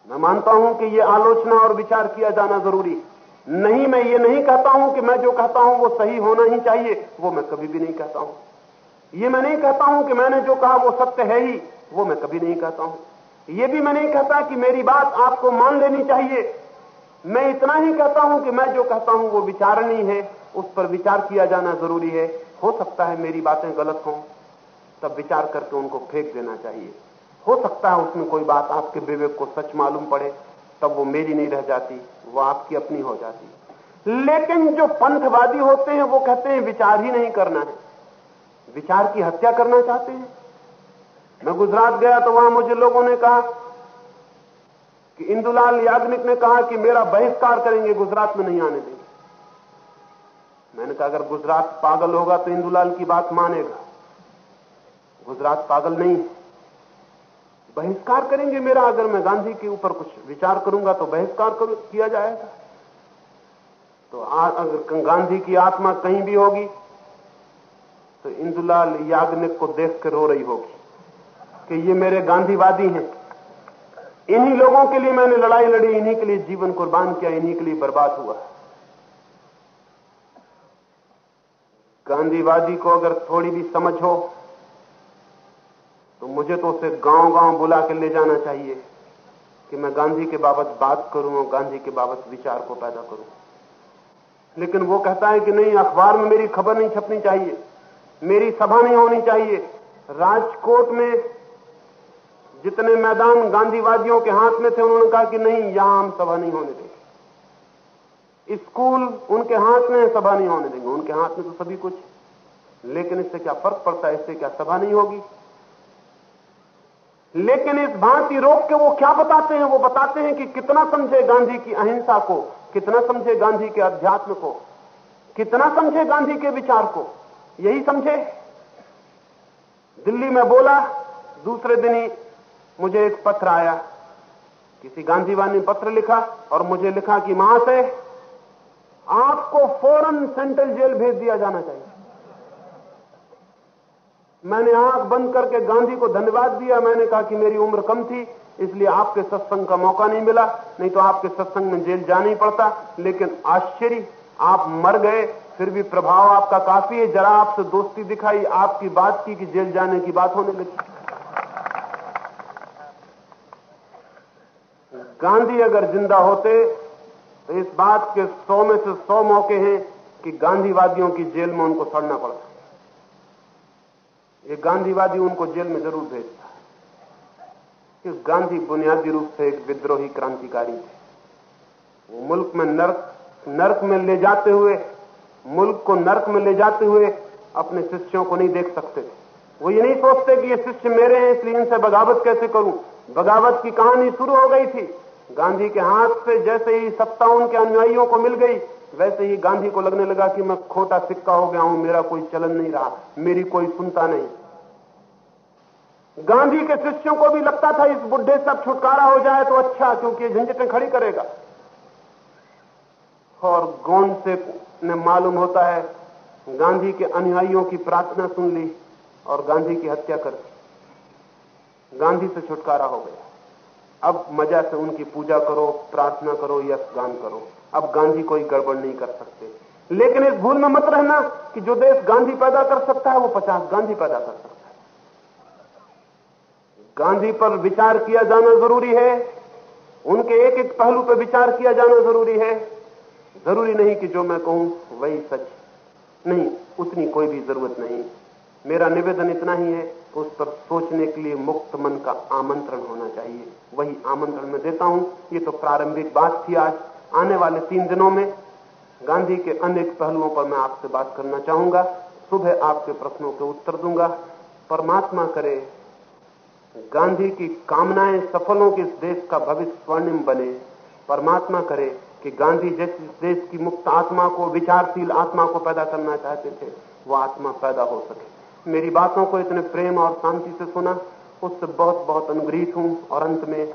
मैं मानता हूँ कि ये आलोचना और विचार किया जाना ज़रूरी नहीं, मैं ये नहीं कहता हूँ कि मैं जो कहता हूँ वो सही होना ही चाहिए, वो मैं कभी भी नहीं कहता हूँ। ये मैं नहीं कहता हूँ कि मैंने जो कहा वो सत्य है ही, वो मैं कभी नहीं कहता हूँ। ये भी मैं नहीं कहता कि मेरी बात आपको मान लेनी चाहिए। मैं इतना ही कहता हूँ कि मैं जो कहता हूँ वो विचारणी है, उस पर विचार किया जाना ज़रूरी है। हो सकता है मेरी बातें गलत हों, तब विचार करके उनको फेंक देना चाहिए। हो सकता है उसमें कोई बात आपके विवेक को सच मालूम पड़े, तब वो मेरी नहीं रह जाती, वो आपकी अपनी हो जाती। लेकिन जो पंथवादी होते हैं, वो कहते हैं, विचार ही नहीं करना है। विचार की हत्या करना चाहते हैं। मैं गुजरात गया तो वहाँ मुझे लोगों ने कहा कि इंदुलाल याग्निक ने कहा कि मेरा बहिष्कार करेंगे, गुजरात में नहीं आने देंगे। मैंने कहा, अगर गुजरात पागल होगा तो इंदुलाल की बात मानेगा। गुजरात पागल नहीं बहिष्कार करेंगे मेरा अगर मैं गांधी के ऊपर कुछ विचार करूँगा तो बहिष्कार कर, किया जाएगा। तो आ, अगर गांधी की आत्मा कहीं भी होगी तो इंदुलाल याग्निक को देख कर रो रही होगी कि ये मेरे गांधीवादी हैं। इन्हीं लोगों के लिए मैंने लड़ाई लड़ी इन्हीं के लिए जीवन कुर्बान किया इन्हीं के लिए बर्बाद हुआ। गांधीवादी को अगर थोड़ी भी समझ हो तो मुझे तो उसे गाँव गाँव बुला के ले जाना चाहिए कि मैं गांधी के बाबत बात करूँ और गांधी के बाबत विचार को पैदा करूँ। लेकिन वो कहता है कि नहीं, अखबार में मेरी खबर नहीं छपनी चाहिए, मेरी सभा नहीं होनी चाहिए। राजकोट में जितने मैदान गांधीवादियों के हाथ में थे, उन्होंने कहा कि नहीं, यहाँ हम सभा नहीं होने देंगे। स्कूल उनके हाथ में सभा नहीं होने देंगे। उनके हाथ में तो सभी कुछ लेकिन इससे क्या फ़र्क पड़ता है? इससे क्या सभा नहीं होगी? लेकिन इस भांति रोक के वो क्या बताते हैं? वो बताते हैं कि कितना समझे गांधी की अहिंसा को, कितना समझे गांधी के अध्यात्म को, कितना समझे गांधी के विचार को। यही समझे? दिल्ली में बोला, दूसरे दिन ही मुझे एक पत्र आया। किसी गांधीवान ने पत्र लिखा और मुझे लिखा कि महाशय आपको फ़ौरन सेंट्रल जेल भेज दिया जाना चाहिए। मैंने आँख बंद करके गांधी को धन्यवाद दिया। मैंने कहा कि मेरी उम्र कम थी, इसलिए आपके सत्संग का मौका नहीं मिला, नहीं तो आपके सत्संग में जेल जाना ही पड़ता। लेकिन आश्चर्य, आप मर गए, फिर भी प्रभाव आपका काफ़ी है। जरा आपसे दोस्ती दिखाई, आपकी बात की कि जेल जाने की बात होने लगी। गांधी अगर ज़िंदा होते तो इस बात के सौ में से सौ मौके हैं कि गांधीवादियों की जेल में उनको सड़ना पड़ता ये गांधीवादी उनको जेल में ज़रूर भेजता कि गांधी बुनियादी रूप से एक विद्रोही क्रांतिकारी थे। वो मुल्क में नर्क नर्क में ले जाते हुए, मुल्क को नर्क में ले जाते हुए अपने शिष्यों को नहीं देख सकते थे। वो ये नहीं सोचते कि ये शिष्य मेरे हैं, इसलिए इनसे बगावत कैसे करूँ? बगावत की कहानी शुरू हो गई थी। गांधी के हाथ से जैसे ही सत्ता उनके अनुयायियों को मिल गई वैसे ही गांधी को लगने लगा कि मैं खोटा सिक्का हो गया हूँ, मेरा कोई चलन नहीं रहा, मेरी कोई सुनता नहीं। गांधी के शिष्यों को भी लगता था इस बुढ़े से छुटकारा हो जाए तो अच्छा क्योंकि झंझटें खड़ी करेगा। और गौन से ने मालूम होता है, गांधी के अनुयायियों की प्रार्थना सुन ली और गांधी की हत्या कर दी। गांधी से छुटकारा हो गया। अब मज़ा से उनकी पूजा करो, प्रार्थना करो, यश गान करो। अब गांधी कोई गड़बड़ नहीं कर सकते। लेकिन इस भूल में मत रहना कि जो देश गांधी पैदा कर सकता है, वो पचास गांधी पैदा कर सकता है। गांधी पर विचार किया जाना ज़रूरी है। उनके एक एक पहलू पर विचार किया जाना ज़रूरी है। ज़रूरी नहीं कि जो मैं कहूँ, वही सच। नहीं, उतनी कोई भी ज़रूरत नहीं। मेरा निवेदन इतना ही है उस पर सोचने के लिए मुक्त मन का आमंत्रण होना चाहिए। वही आमंत्रण मैं देता हूँ। ये तो प्रारंभिक बात थी आज। आने वाले तीन दिनों में गांधी के अनेक पहलुओं पर मैं आपसे बात करना चाहूँगा। सुबह आपके प्रश्नों के उत्तर दूँगा। परमात्मा करे, गांधी की कामनाएँ सफलों कि इस देश का भविष्य स्वर्णिम बने। परमात्मा करे कि गांधी जिस देश की मुक्त आत्मा को, विचारशील आत्मा को पैदा करना चाहते थे, वो आत्मा पैदा हो सके। मेरी बातों को इतने प्रेम और शांति से सुना। उससे बहुत बहुत अनुग्रहित हूँ और अंत में